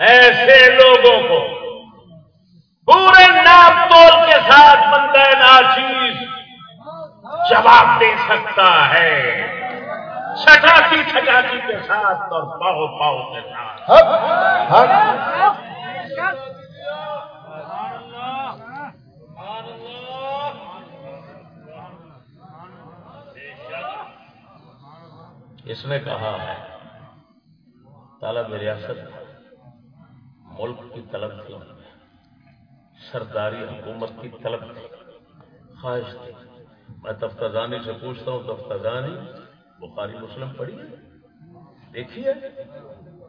ایسے لوگوں کو پورے نام تول کے ساتھ بندہ ناچیز جواب دے سکتا ہے۔ چھٹاکی چھٹاکی کے ساتھ اور پاؤ پاؤ کے ساتھ حق حق اس نے کہا ہے طلب ریاست ملک کی طلب تھی، سرداری حکومت کی طلب تھی، خواہش تھی۔ میں تفتازانی سے پوچھتا ہوں تفتازانی بخاری مسلم پڑھی ہے؟ دیکھیے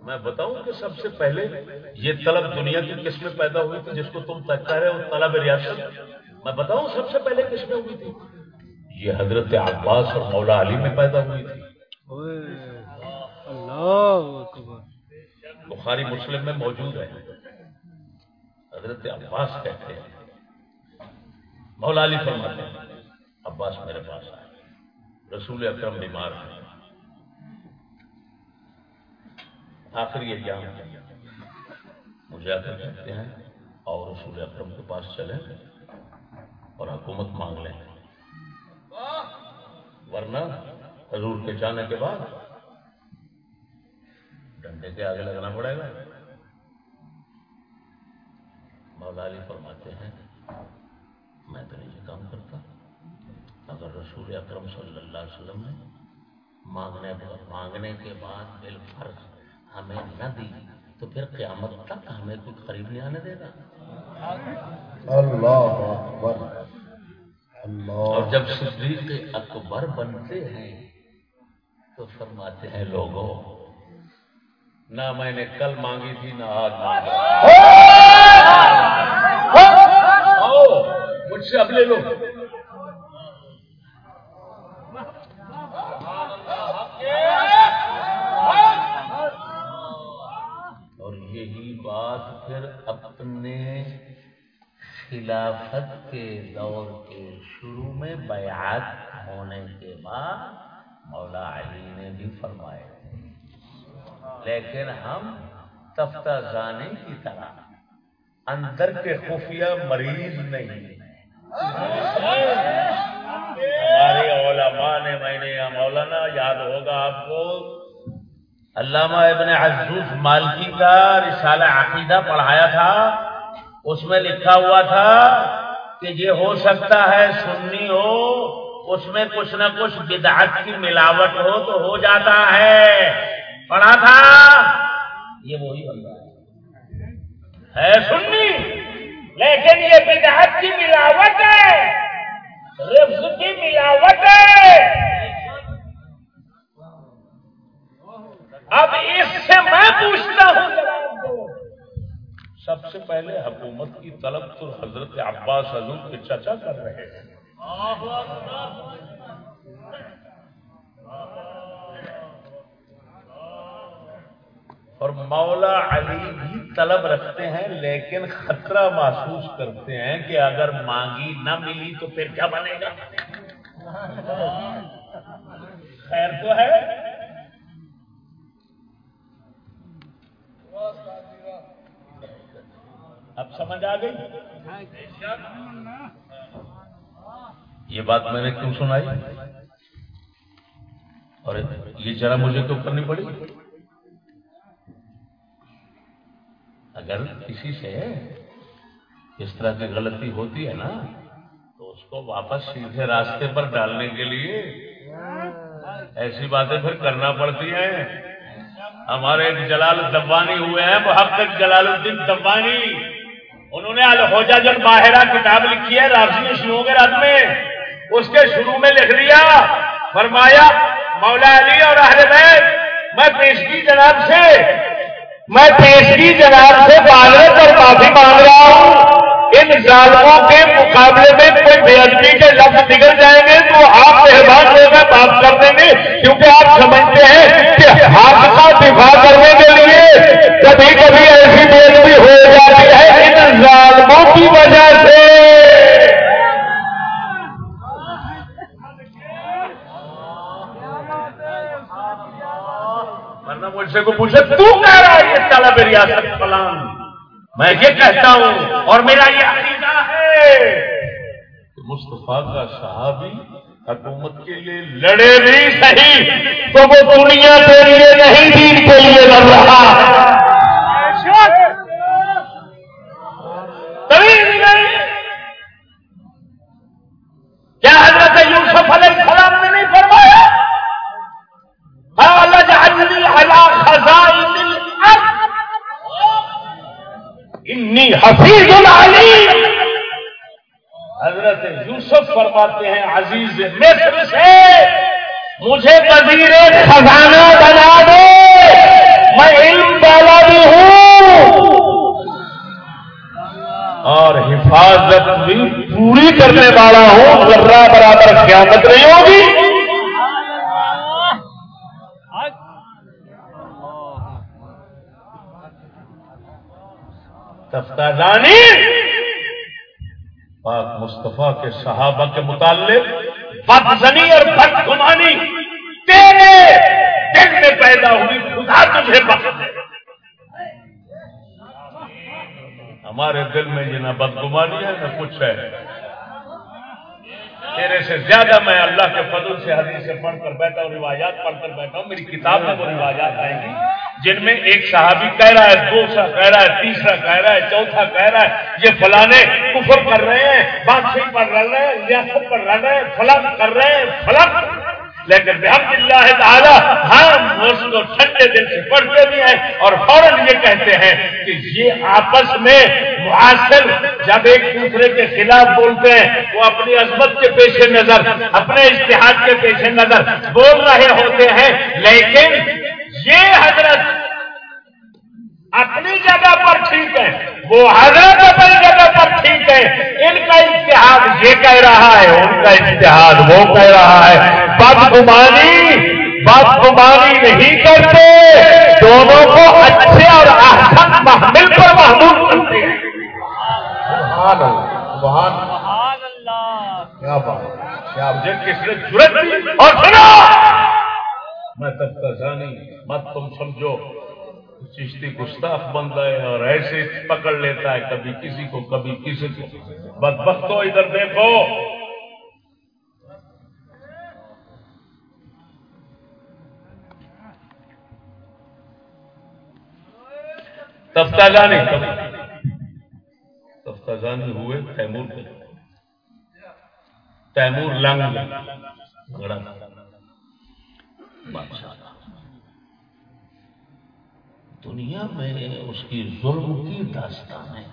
میں بتاؤں کہ سب سے پہلے یہ طلب دنیا کی کس میں پیدا ہوئی تھی، جس کو تم تک کہہ رہے ہو، طلب ریاست۔ میں بتاؤں سب سے پہلے کس میں ہوئی تھی یہ حضرت عباس اور مولا علی میں پیدا ہوئی تھی۔ بخاری مسلم میں موجود ہے۔ حضرت عباس کہتے ہیں۔ مولا علی فرماتے ہیں، عباس میرے پاس آئے۔ رسول اکرم بیمار ہیں۔ آخری ایگزام مجھے آ کر کہتے ہیں اور رسول اکرم کے پاس چلیں اور حکومت مانگ لیں۔ ورنہ حضور کے جانے کے بعد ڈنڈے کے آگے لگنا پڑے گا۔ مولا علی فرماتے ہیں میں تو نہیں یہ کام کرتا۔ اگر رسول اکرم صلی اللہ علیہ وسلم نے مانگنے مانگنے کے بعد بال فرض ہمیں نہ دی تو پھر قیامت تک ہمیں کوئی قریب نہیں آنے دے گا۔ اللہ اکبر اللہ اور جب صدیق اکبر بنتے ہیں تو فرماتے ہیں لوگوں، نہ میں نے کل مانگی تھی، نہ آج مانگا آؤ، مجھ سے اب لے لو۔ اور یہی بات پھر اپنے خلافت کے دور کے شروع میں بیعت ہونے کے بعد مولا علی نے بھی فرمایا۔ لیکن ہم تفتہ زانے کی طرح اندر کے خفیہ مریض نہیں۔ ہمارے علماء نے میں نے مولانا یاد ہوگا آپ کو، علامہ ابن عزوز مالکی کا رسالہ عقیدہ پڑھایا تھا۔ اس میں لکھا ہوا تھا کہ یہ ہو سکتا ہے سنی ہو اس میں کچھ نہ کچھ بدعت کی ملاوٹ ہو تو ہو جاتا ہے۔ پڑھا تھا۔ یہ وہی بندہ ہے۔ ہے سنی۔ لیکن یہ بدعت کی ملاوٹ ہے۔ رفظ کی ملاوٹ ہے۔ اب اس سے میں پوچھتا ہوں سب سے پہلے حکومت کی طلب تو حضرت عباس حضور کے چچا کر رہے ہیں۔ اور مولا علی بھی طلب رکھتے ہیں لیکن خطرہ محسوس کرتے ہیں کہ اگر مانگی نہ ملی تو پھر کیا بنے گا؟ خیر تو ہے۔ اب سمجھ آ گئی؟ یہ بات میں نے کیوں سنائی؟ اور یہ ذرا مجھے کیوں کرنی پڑی؟ اگر کسی سے اس طرح کی غلطی ہوتی ہے نا، تو اس کو واپس سیدھے راستے پر ڈالنے کے لیے ایسی باتیں پھر کرنا پڑتی ہیں۔ ہمارے ایک جلال الدبانی ہوئے ہیں، محقق جلال الدین دبانی انہوں نے الحوجہ جن باہرہ کتاب لکھی ہے رابطی شیوں کے رات میں۔ اس کے شروع میں لکھ دیا فرمایا، مولا علی اور اہل بیت، میں پیشگی جناب سے، میں پیشگی جناب سے معذرت اور معافی مانگ رہا ہوں۔ ان ظالموں کے مقابلے میں کوئی بے ادبی کے لفظ نکل جائیں گے تو آپ مہربان ہو کر معاف کر دیں گے۔ کیونکہ آپ سمجھتے ہیں کہ حق کا دفاع کرنے کے لیے کبھی کبھی ایسی بے ادبی ہو جاتی ہے ان ظالموں کی وجہ سے۔ ورنہ مجھ سے کو پوچھے، تو کہہ رہا ہے یہ طلب ریاست فلان؟ میں یہ کہتا ہوں، اور میرا یہ عقیدہ ہے کہ مصطفیٰ کا صحابی حکومت کے لیے لڑے بھی صحیح، تو وہ دنیا کے لیے نہیں، دین کے لیے لڑ رہا۔ حفیظ علیم حضرت یوسف فرماتے ہیں، عزیز مصر سے مجھے وزیر خزانہ بنا دو میں علم والا بھی ہوں۔ اور حفاظت بھی پوری کرنے والا ہوں، ذرہ برابر قیامت نہیں ہوگی۔ تفتہ دانی پاک مصطفیٰ کے صحابہ کے متعلق بدزنی اور بدگمانی تیرے دل میں پیدا ہوئی، خدا تجھے بخش دے۔ ہمارے دل میں یہ نہ بدگمانی ہے، نہ کچھ ہے۔ تیرے سے زیادہ میں اللہ کے فضل سے حدیث پڑھ کر بیٹھا ہوں، روایات پڑھ کر بیٹھا ہوں، میری کتاب میں وہ روایات آئیں گی، جن میں ایک صحابی کہہ رہا ہے دوسرا کہہ رہا ہے، تیسرا کہہ رہا ہے، چوتھا کہہ رہا ہے، یہ فلانے کفر کر رہے ہیں بادشاہ پر رہ رہے ہیں، ریاست پر رہ رہے ہیں فلاں کر رہے ہیں فلم لیکن بحمد اللہ تعالی ہم اس کو ٹھنڈے دل سے پڑھتے بھی ہیں اور فوراً یہ کہتے ہیں کہ یہ آپس میں معاصر جب ایک دوسرے کے خلاف بولتے ہیں، وہ اپنی عظمت کے پیش نظر، اپنے اشتہار کے پیش نظر بول رہے ہوتے ہیں، لیکن یہ حضرت اپنی جگہ پر ٹھیک ہے وہ حضرت اپنی جگہ پر ٹھیک ہے۔ ان کا اتحاد یہ کہہ رہا ہے ان کا اتحاد وہ کہہ رہا ہے۔ بدگمانی بدگمانی نہیں کرتے۔ دونوں کو اچھے اور احسن محمل پر محدود کرتے ہیں۔ کیا بات کیا مجھے کس نے ضرورت دی اور سنو میں تب کا جانی مت تم سمجھو۔ چشتی گستاخ بنتا ہے اور ایسے پکڑ لیتا ہے کبھی کسی کو، کبھی کسی کو۔ بد بختو ادھر دیکھو۔ تفتازانی تفتازانی ہوئے تیمور کے تیمور لنگ۔ دنیا میں اس کی ظلم کی داستان ہے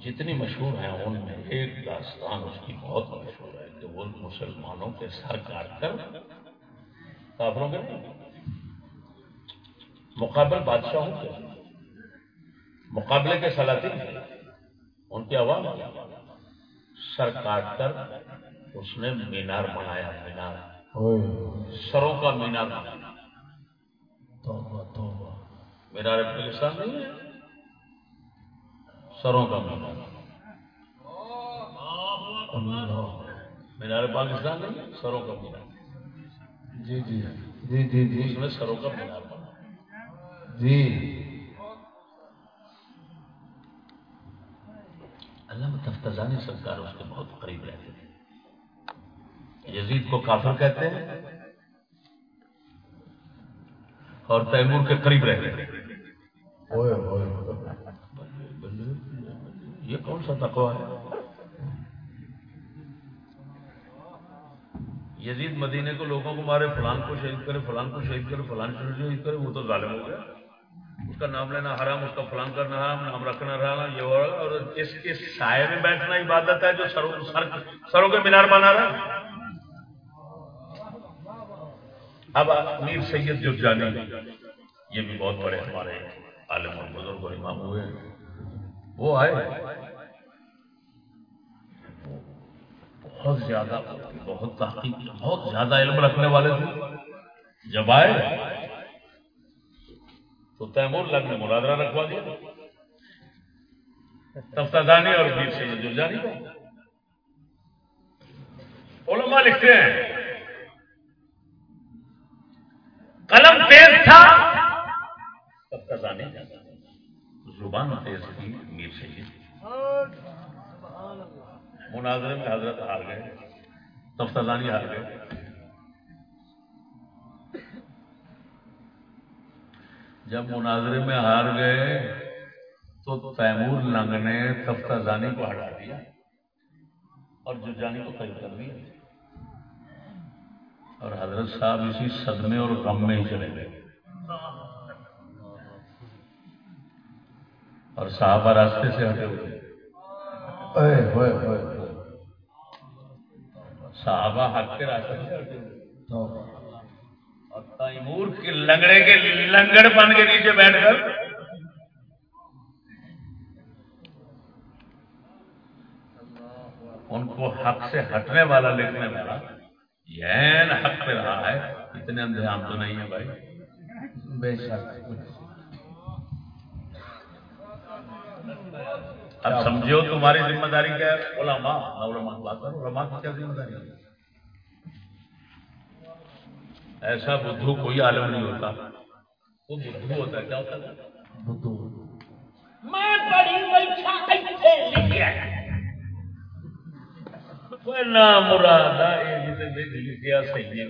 جتنی مشہور ہیں ان میں ایک داستان اس کی بہت مشہور ہے کہ وہ مسلمانوں کے سر کاٹ کر کافروں کے مقابل بادشاہوں کے مقابلے کے سلاطین ان کی عوام سر کاٹ کر اس نے مینار بنایا مینار۔ سروں کا مینار بنایا۔ مینار پاکستان نہیں ہے؟ سروں کا مینار مینار پاکستان نہیں سروں کا مینار جی جی۔ جی جی جی۔ اس میں سروں کا مینار بنا جی۔ علامہ تفتزانی سرکار اس کے بہت قریب رہتے تھے۔ یزید کو کافر کہتے ہیں۔ اور تیمور کے قریب ہوئے ہوئے۔ یہ کون سا تقوی ہے؟ یزید مدینے کو لوگوں کو مارے فلان کو شہید کرے فلان کو شہید کرے فلان کو شہید کرے وہ تو ظالم ہو گیا۔ اس کا نام لینا حرام اس کا فلان کرنا حرام نام رکھنا رہا یہ اور اس کے سائے میں بیٹھنا عبادت ہے جو سروں سر سروں کے مینار بنا رہا اب میر سید جو جانی، یہ بھی بہت بڑے ہمارے عالم اور بزرگ اور امام ہوئے وہ آئے۔ بہت زیادہ بہت تحقیق، بہت زیادہ علم رکھنے والے تھے۔ جب آئے، تو تیمور لگ نے مرادرہ رکھوا دیا۔ تفتازانی اور پیر سے جو جانی علماء لکھتے ہیں۔ قلم تیز تھا۔ تفتازانی زبان تیز تھی، میر سید۔ مناظرے میں حضرت ہار گئے تفتازانی ہار گئے۔ جب مناظرے میں ہار گئے، تو تیمور لنگ نے تفتازانی کو ہٹا دیا اور جو جانی کو قید کر دیا۔ اور حضرت صاحب اسی صدمے اور غم میں ہی چلے گئے۔ اور صحابہ راستے سے ہٹے ہوئے۔ صحابہ حق کے راستے سے ہٹے ہوئے۔ اور تیمور کے لنگڑے کے لنگڑ بن کے نیچے بیٹھ کر۔ ان کو حق سے ہٹنے والا لکھنے والا۔ یہ حق پہ رہا ہے۔ اتنے اندھے عام تو نہیں ہے بھائی۔ بے شک۔ اب سمجھو تمہاری ذمہ داری کیا ہے؟ علماء۔ علماء بات کرو علماء کی کیا ذمہ داری ہے؟ ایسا بدھو کوئی عالم نہیں ہوتا۔ وہ بدھو ہوتا ہے۔ کیا ہوتا ہے؟ بدھو۔ میں پڑھی بیٹھا ایتھے لکھیا کوئی مراد صحیح ہے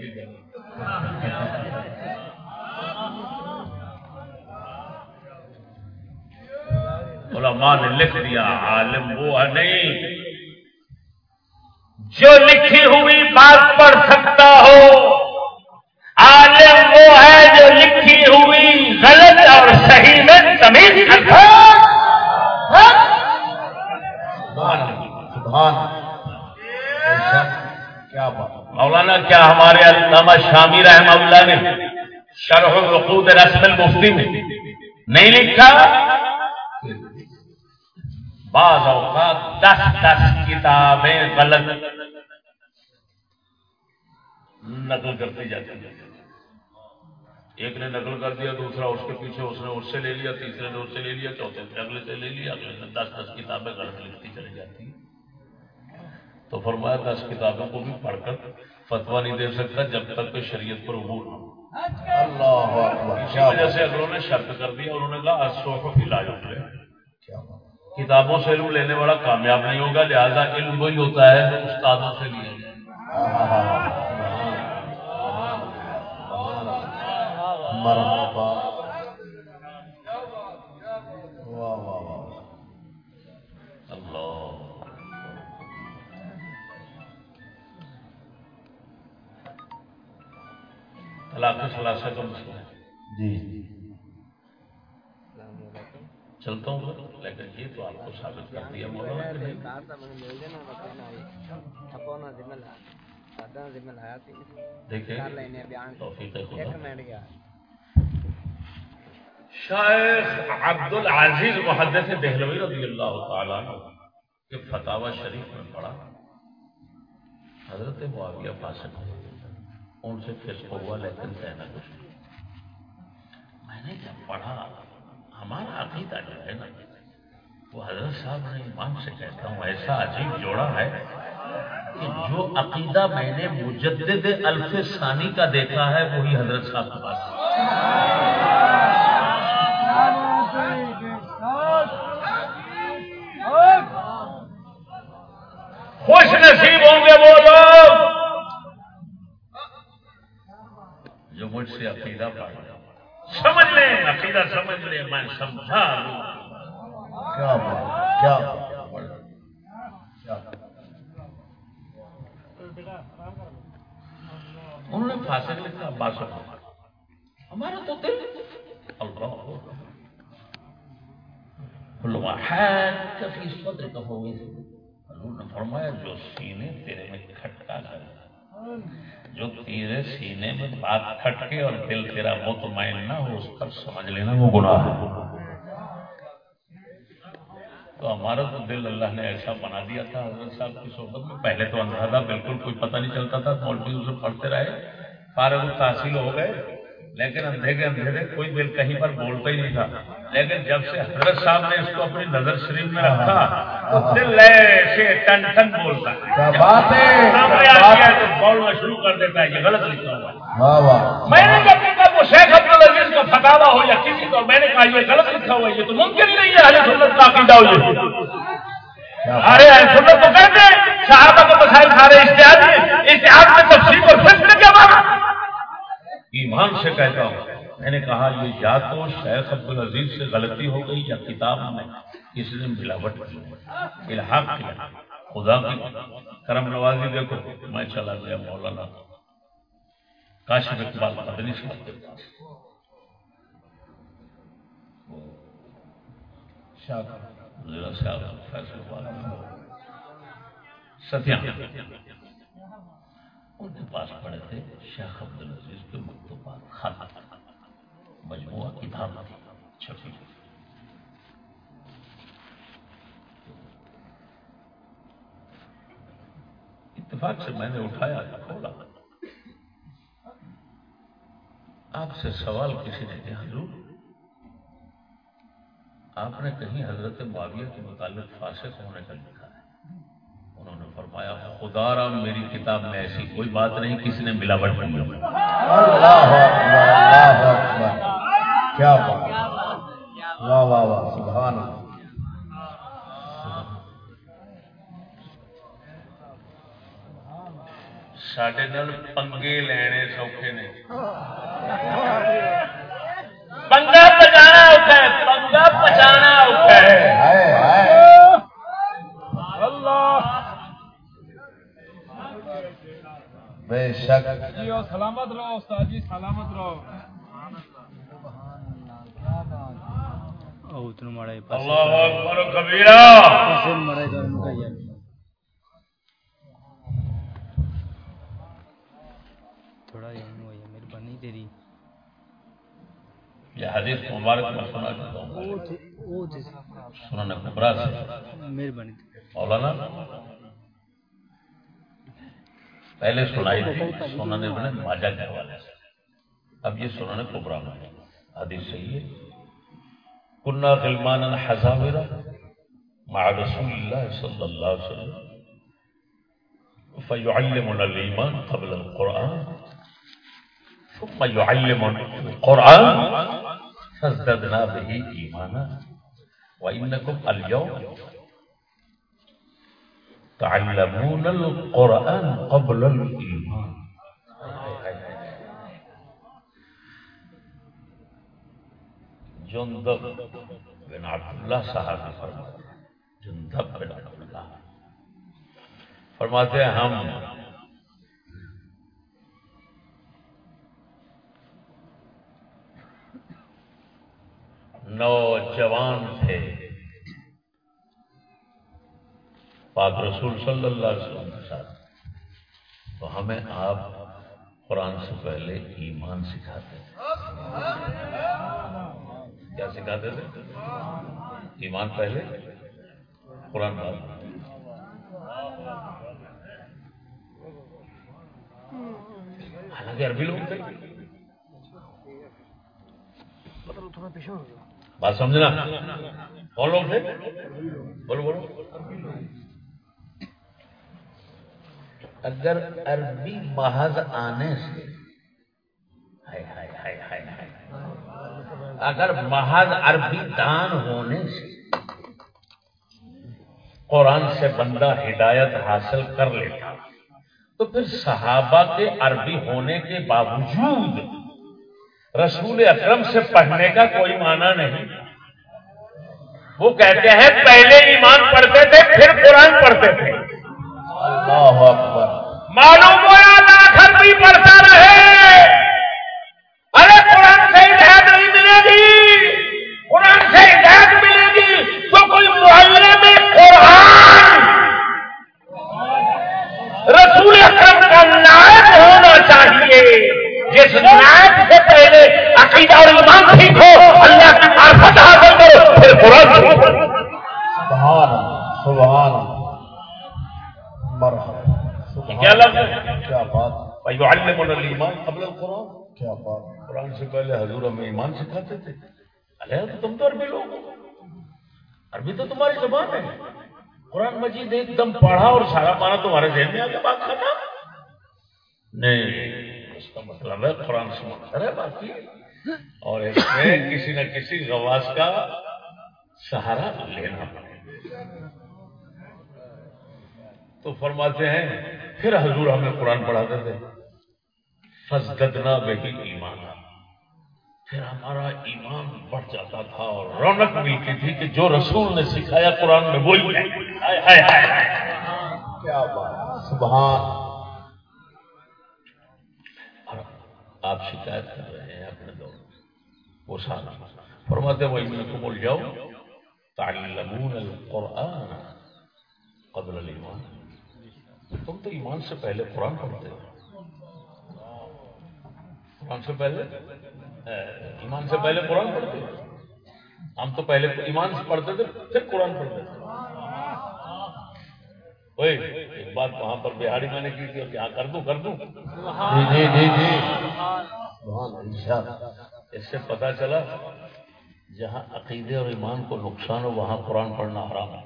علماء نے لکھ دیا عالم وہ ہے نہیں جو لکھی ہوئی بات پڑھ سکتا ہو عالم وہ ہے جو لکھی ہوئی غلط اور صحیح میں تمیز کرتا کیا بات مولانا، کیا ہمارے علامہ شامی رحمہ اللہ نے شرح الوقود رسم المفتی میں نہیں لکھا؟ بعض اوقات دس دس کتابیں غلط نقل کرتی جاتی ہیں۔ ایک نے نقل کر دیا، دوسرا اس کے پیچھے، اس نے اس سے لے لیا، تیسرے نے اس سے لے لیا، چوتھے نے اگلے سے لے لیا، اگلے نے دس دس کتابیں غلط لکھتی چلی جاتی ہیں۔ تو فرمایا دس کتابوں کو بھی پڑھ کر فتوا نہیں دے سکتا جب تک کہ شریعت پر عبور نہ ہو اسی وجہ سے اگلوں نے شرط کر دیا انہوں نے کہا اصوف کی لاج لے کیا بات کتابوں سے علم لینے والا کامیاب نہیں ہوگا لہذا علم وہی ہوتا ہے جو استادوں سے لیا جائے مرحبا طلاق خلاصہ کا مسئلہ ہے۔ جی۔ چلتا ہوں لیکن یہ تو آپ کو ثابت کر دیا مولانا کہ نہیں دیکھیں۔ توفیق خدا۔ شیخ عبد العزیز محدث دہلوی رضی اللہ تعالیٰ عنہ کے فتاوہ شریف میں پڑھا۔ حضرت معاویہ فاسق ان سے فسق ہوا لیکن کہنا کچھ نہیں۔ میں نے جب پڑھا، ہمارا عقیدہ جو ہے نا، وہ حضرت صاحب نے امام سے کہتا ہوں، ایسا عجیب جوڑا ہے کہ جو عقیدہ میں نے مجدد الف ثانی کا دیکھا ہے، وہی حضرت صاحب کے پاس۔ خوش نصیب ہوں گے وہ لوگ۔ جو مجھ سے عقیدہ پڑھ سمجھ لیں عقیدہ سمجھ لیں میں سمجھا دوں کیا بات کیا انہوں نے فاسق لکھا عباس و ہمارا تو دل۔ اللہ۔ حضور نے فرمایا جو سینے تیرے میں کھٹکا کر جو تیرے سینے میں بات کھٹکے اور دل تیرا مطمئن نہ ہو، اس پر سمجھ لینا وہ گناہ ہے۔ تو ہمارا تو دل اللہ نے ایسا بنا دیا تھا۔ حضرت صاحب کی صحبت میں پہلے تو اندھا تھا، بالکل کوئی پتہ نہیں چلتا تھا، مولوی اسے پڑھتے رہے۔ فارغ تحصیل ہو گئے۔ لیکن اندھے کے اندھیرے کوئی دل کہیں پر بولتا ہی نہیں تھا۔ لیکن جب سے حضرت صاحب نے اس کو اپنی نظر شریف میں رکھا تو دل ایسے ٹن ٹن بولتا ہے۔ سامنے آ گیا تو بولنا شروع کر دیتا ہے یہ غلط لکھا ہوا میں نے جب کہا وہ شیخ عبد العزیز کا فتاوا ہو یا کسی کو میں نے کہا یہ غلط لکھا ہوا یہ تو ممکن ہی نہیں ہے۔ اہل سنت کا عقیدہ ہو ارے اہل سنت تو کہتے ہیں صحابہ کے مسائل سارے اشتہاد میں اشتہاد میں تفصیل اور فکر نے کیا مانا ایمان سے کہتا ہوں۔ میں نے کہا، یہ یا تو شیخ عبد العزیز سے غلطی ہو گئی یا کتاب میں کسی نے ملاوٹ کی۔ الحاق کیا خدا کی۔ کرم نوازی دیکھو، میں چلا گیا مولانا۔ کاشف اقبال مدنی صاحب کے پاس ضلع صاحب فیصلہ باد ستیا ان کے پاس پڑے تھے شیخ عبد العزیز کے مکتوبات خط مجموعہ کتاب تھی چھپی۔ اتفاق سے میں نے اٹھایا کھولا۔ آپ سے سوال کسی نے کیا حضور؟ آپ نے کہیں حضرت معاویہ کے متعلق فاسق ہونے کا لکھا ہے انہوں نے فرمایا خدا را میری کتاب میں ایسی کوئی بات نہیں کسی نے ملاوٹ کی ہو اللہ اکبر اللہ اکبر کیا بات؟ واہ واہ واہ سبحان اللہ۔ سڈے نال پنگے لینے سوکھے نے۔ پنگا پچانا اوکھا ہے پنگا پچانا اوکھا ہے۔ بے شک۔ سلامت رہو استاد جی سلامت رہو۔ او اللہ اکبر کبیرہ۔ تھوڑا مہربانی تیری۔ یہ حدیث مبارک میں سنا ہوں۔ او او سنن کبرا سے۔ مہربانی مولانا۔ پہلے سنائی تھی سنن ابن ماجہ کے حوالے سے اب یہ سنن کبرا میں ہے حدیث صحیح ہے۔ کنا غلمانا حزاورا مع رسول اللہ صلی اللہ علیہ وسلم فيعلمنا الإيمان قبل القرآن ثم يعلمنا القرآن فازددنا به إيمانا وإنكم اليوم تعلمون القرآن قبل الإيمان. جندب بن عبداللہ صاحب فرماتے ہیں جندب بن عبداللہ۔ فرماتے ہیں، ہم نوجوان تھے۔ پاک رسول صلی اللہ علیہ وسلم کے ساتھ۔ تو ہمیں آپ قرآن سے پہلے ایمان سکھاتے تھے۔ کیا سکھاتے تھے؟ ایمان پہلے؟ قرآن بعد۔ حالانکہ عربی لوگ تھے۔ بات سمجھنا؟ کون لوگ تھے؟ بولو بولو۔ اگر عربی محض آنے سے، ہائے ہائے ہائے ہائے ہائے، اگر محض عربی دان ہونے سے قرآن سے بندہ ہدایت حاصل کر لیتا، تو پھر صحابہ کے عربی ہونے کے باوجود رسول اکرم سے پڑھنے کا کوئی معنی نہیں۔ وہ کہتے ہیں، پہلے ایمان پڑھتے تھے، پھر قرآن پڑھتے تھے۔ اللہ اکبر۔ معلوم ہوا لاکھ عربی پڑھتا رہے۔ ارے قرآن سے ہدایت نہیں ملے گی۔ قرآن سے ہدایت ملے گی تو کوئی محلے میں قرآن رسول اکرم کا نائب ہونا چاہیے۔ جس نائب سے پہلے عقیدہ اور ایمان سیکھو اللہ کی معرفت حاصل کرو، پھر قرآن سبحان سبحان مرحبا۔ کیا لفظ ہے؟ کیا بات الْإِيمَانَ قبل القرآن۔ کیا بات قرآن سے پہلے حضور ہمیں ایمان سکھاتے تھے۔ ارے تو تم تو عربی لوگ ہو۔ عربی تو تمہاری زبان ہے۔ قرآن مجید ایک دم پڑھا اور سارا مانا تمہارے ذہن میں آ کے بات کرنا نہیں اس کا مطلب ہے قرآن سے منظر ہے باقی اور اس میں کسی نہ کسی گواس کا سہارا لینا پڑے۔ تو فرماتے ہیں، پھر حضور ہمیں قرآن پڑھاتے تھے فزدنا بہی ایمان پھر ہمارا ایمان بڑھ جاتا تھا اور رونق ملتی تھی کہ جو رسول نے سکھایا قرآن میں وہی ہے۔ کیا بات سبحان۔ اور آپ شکایت کر رہے ہیں اپنے دور میں۔ وہ سارا فرماتے وہ کو بول جاؤ۔ تعلمون القرآن قبل الایمان۔ تم تو ایمان سے پہلے قرآن پڑھتے ہو۔ قرآن سے پہلے؟ ایمان سے پہلے قرآن پڑھتے ہو۔ ہم تو پہلے ایمان سے پڑھتے تھے پھر قرآن پڑھتے تھے۔ ایک بات وہاں پر بہاری میں نے کی تھی اور کیا کر دوں کر دوں۔ جی جی جی جی۔ اس سے پتا چلا جہاں عقیدے اور ایمان کو نقصان ہو وہاں قرآن پڑھنا حرام ہے۔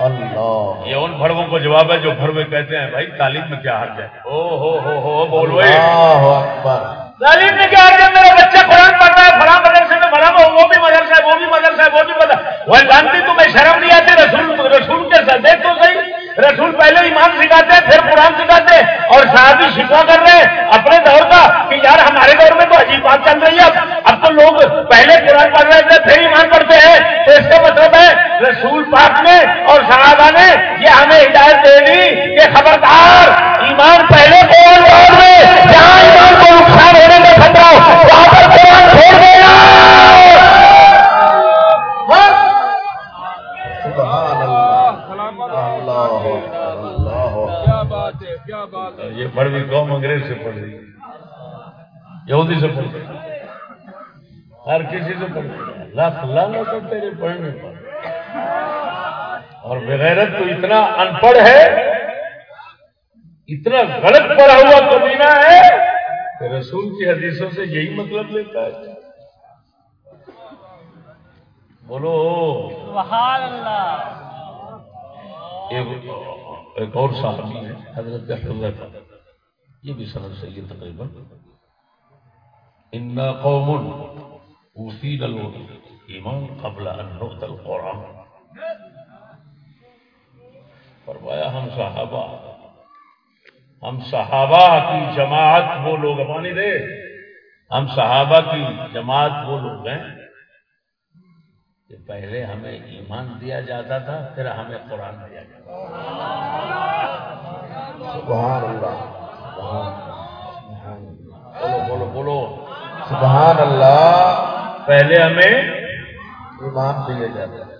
اللہ۔ یہ ان بھڑووں کو جواب ہے جو بھڑوے کہتے ہیں بھائی تعلیم میں کیا حرج ہے؟ او ہو ہو ہو بول بھائی اللہ اکبر۔ تعلیم میں کیا حرج ہے؟ میرا بچہ قرآن پڑھتا ہے فلاں مدرسے میں فلاں میں وہ بھی مدرسہ ہے وہ بھی مدرسہ ہے وہ بھی مدرسہ وہ جانتی تمہیں شرم نہیں آتی رسول رسول کے ساتھ دیکھ تو صحیح۔ رسول پہلے ایمان سکھاتے، پھر قرآن سکھاتے ہیں اور صحابی شکوا کر رہے ہیں۔ اپنے دور کا کہ یار ہمارے دور میں تو عجیب بات چل رہی ہے۔ اب اب تو لوگ پہلے قرآن پڑھ رہے تھے، پھر ایمان پڑھتے ہیں۔ تو اس کا مطلب ہے رسول پاک نے اور صحابہ نے یہ ہمیں ہدایت دے دی کہ خبردار، ایمان پہلے قرآن میں جہاں ایمان کو نقصان ہونے کا خطرہ وہاں پر قرآن چھوڑ دینا یہ بڑی قوم انگریز سے پڑھ رہی یہودی سے پڑھ رہی ہر کسی سے پڑھ رہی ہے لاکھ لانا تو تیرے پڑھنے پر۔ اور بغیرت تو اتنا ان پڑھ ہے اتنا غلط پڑھا ہوا کمینہ ہے کہ رسول کی حدیثوں سے یہی مطلب لیتا ہے۔ بولو۔ ایک ایک اور صحابی ہے حضرت حضرت یہ بھی سند صحیح ہے تقریباً۔ ان قوم اوتینا الایمان قبل ان نؤت القرآن۔ فرمایا، ہم صحابہ ہم صحابہ کی جماعت وہ لوگ پانی دے۔ ہم صحابہ کی جماعت وہ لوگ ہیں کہ پہلے ہمیں ایمان دیا جاتا تھا، پھر ہمیں قرآن دیا جاتا تھا۔ سبحان اللہ۔ بولو بولو بولو سبحان اللہ۔ پہلے ہمیں ایمان دیے جاتے ہیں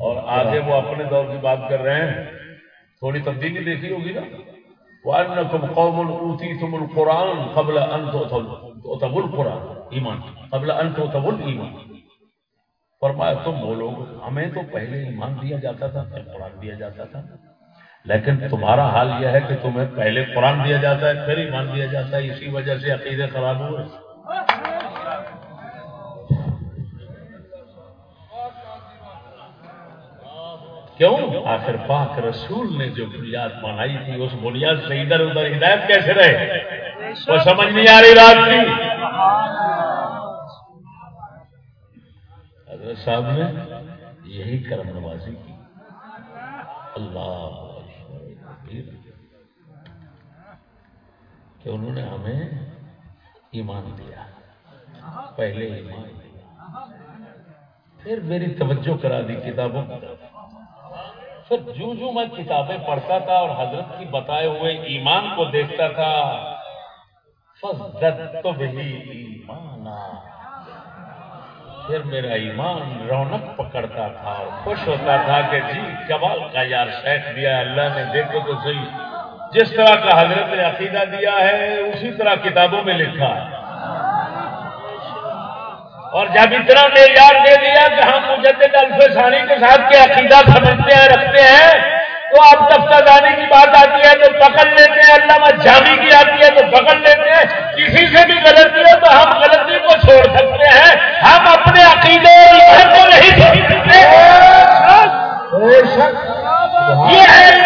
اور آگے وہ اپنے دور کی بات کر رہے ہیں۔ تھوڑی تبدیلی دیکھی ہوگی نا؟ وَأَنَّكُمْ قَوْمٌ أُوتِيتُمُ الْقُرْآنَ قَبْلَ أَن تُؤْتَوُا الْقُرْآنَ ایمان۔ قبل ان تؤتوا الایمان فرمایا تم وہ لوگ ہمیں تو پہلے ایمان دیا جاتا تھا پھر قرآن دیا جاتا تھا۔ لیکن تمہارا حال یہ ہے کہ تمہیں پہلے قرآن دیا جاتا ہے، پھر ایمان دیا جاتا ہے، اسی وجہ سے عقیدے خراب ہوئے کیوں؟ آخر پاک رسول نے جو بنیاد بنائی تھی، اس بنیاد سے ادھر ادھر ہدایت کیسے رہے؟ وہ سمجھ نہیں آ رہی رات کی۔ حضرت صاحب نے یہی کرم نوازی کی۔ اللہ کہ انہوں نے ہمیں ایمان دیا۔ پہلے ایمان دیا۔ پھر میری توجہ کرا دی کتابوں کی پھر جو جو میں کتابیں پڑھتا تھا اور حضرت کی بتائے ہوئے ایمان کو دیکھتا تھا۔ فَزَّدْتُ بِهِ ایمانا۔ پھر میرا ایمان رونق پکڑتا تھا اور خوش ہوتا تھا کہ جی کمال کا یار شیخ دیا ہے، اللہ نے دیکھو تو صحیح۔ جس طرح کا حضرت نے عقیدہ دیا ہے، اسی طرح کتابوں میں لکھا ہے۔ اور جب اتنا معیار دے دیا کہ ہم مجدد الف ثانی کے ساتھ کے عقیدہ سمجھتے ہیں، رکھتے ہیں تو آپ تفتہ دانی کی بات آتی ہے تو پکڑ لیتے ہیں علامہ جامی کی آتی ہے تو پکڑ لیتے ہیں۔ کسی سے بھی غلطی ہے تو ہم غلطی کو چھوڑ سکتے ہیں۔ ہم اپنے عقیدے کو نہیں چھوڑ سکتے۔ یہ ہے۔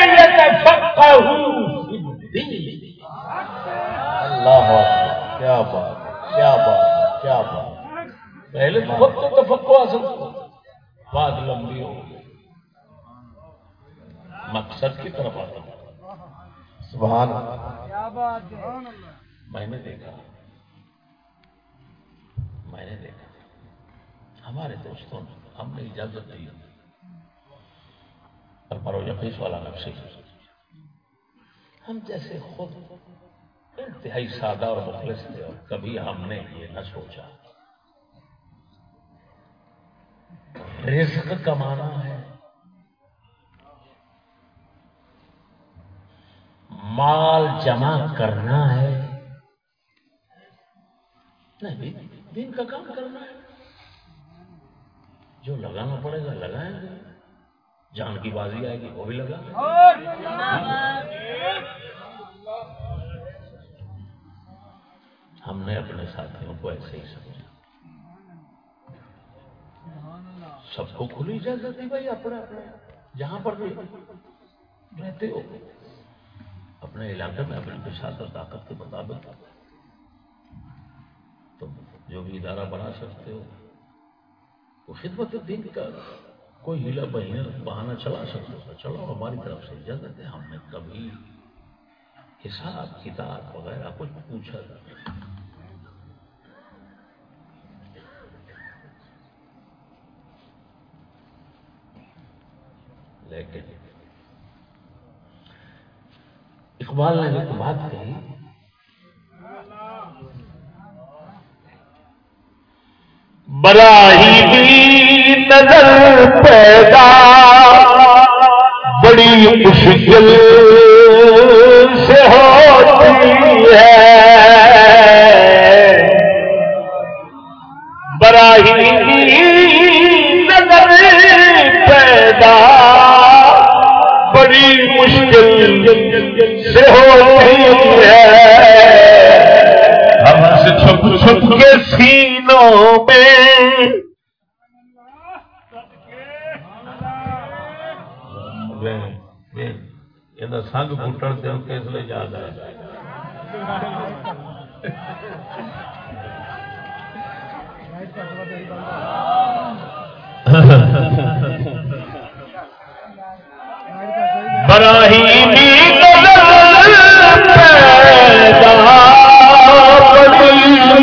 اللہ کیا بات کیا بات کیا بات پہلے خود تو تفقع حاصل بعد لمبی ہو گئی۔ مقصد کی طرف آتا ہوں۔ سبحان اللہ۔ میں نے دیکھا۔ میں نے دیکھا۔ ہمارے دوستوں نے ہم نے اجازت دی۔ اور مرو یقیس والا نقشے ہم جیسے خود انتہائی سادہ اور مخلص تھے اور کبھی ہم نے یہ نہ سوچا۔ رزق کمانا ہے۔ مال جمع کرنا ہے۔ نہیں دین کا کام کرنا ہے۔ جو لگانا پڑے گا لگائیں گے۔ جان کی بازی آئے گی وہ بھی لگا۔ ہم نے اپنے ساتھیوں کو ایسے ہی سمجھا۔ سب کو کھلی اجازت ہے بھائی اپنے اپنے جہاں پر بھی رہتے ہو۔ اپنے علاقے میں اپنے پیشات اور طاقت کے مطابق تم جو بھی ادارہ بنا سکتے ہو، وہ خدمت دین کا کوئی ہیلا بہینہ بہانہ چلا سکتے ہو چلو ہماری طرف سے اجازت ہے، ہم نے کبھی حساب، کتاب وغیرہ کچھ پوچھا تھا۔ لیکن اقبال نے ایک بات کہی۔ براہی بھی نظر پیدا، بڑی مشکل سے ہوتی ہے۔ براہی بھی نظر پیدا، بڑی مشکل سے ہوتی ہے۔ ہم سے چھپ چھپ کے سینوں میں یہ سنگ گٹن دن کس لیے یاد ہے براہی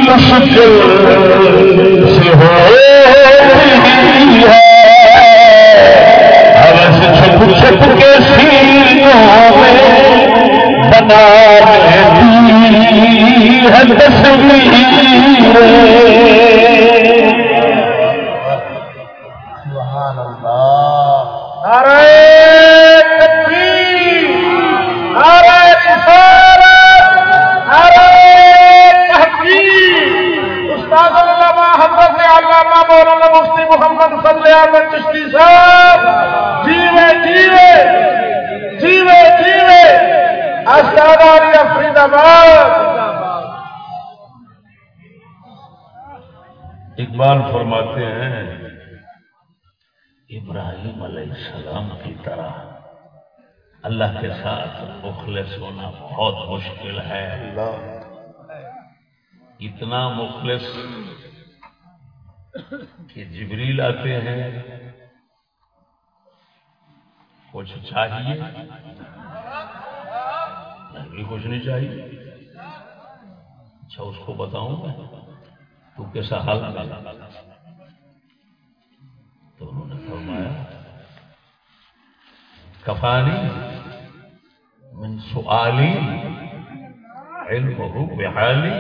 مشکل سے ہوتی ہے حوث چھپ چھپ کے سینوں میں بنا لیتی ہے۔ تصویریں صلی احمد چشتی صاحب جیوے جیوے جیوے جیوے استاد علی فرید آباد اقبال فرماتے ہیں ابراہیم علیہ السلام کی طرح اللہ کے ساتھ مخلص ہونا بہت مشکل ہے۔ اتنا مخلص کہ جبریل آتے ہیں، کچھ چاہیے؟ بھی کچھ نہیں چاہیے۔ اچھا اس کو بتاؤں میں، تو کیسا حال میں تو انہوں نے فرمایا، کفانی من سؤالی علمہ بحالی۔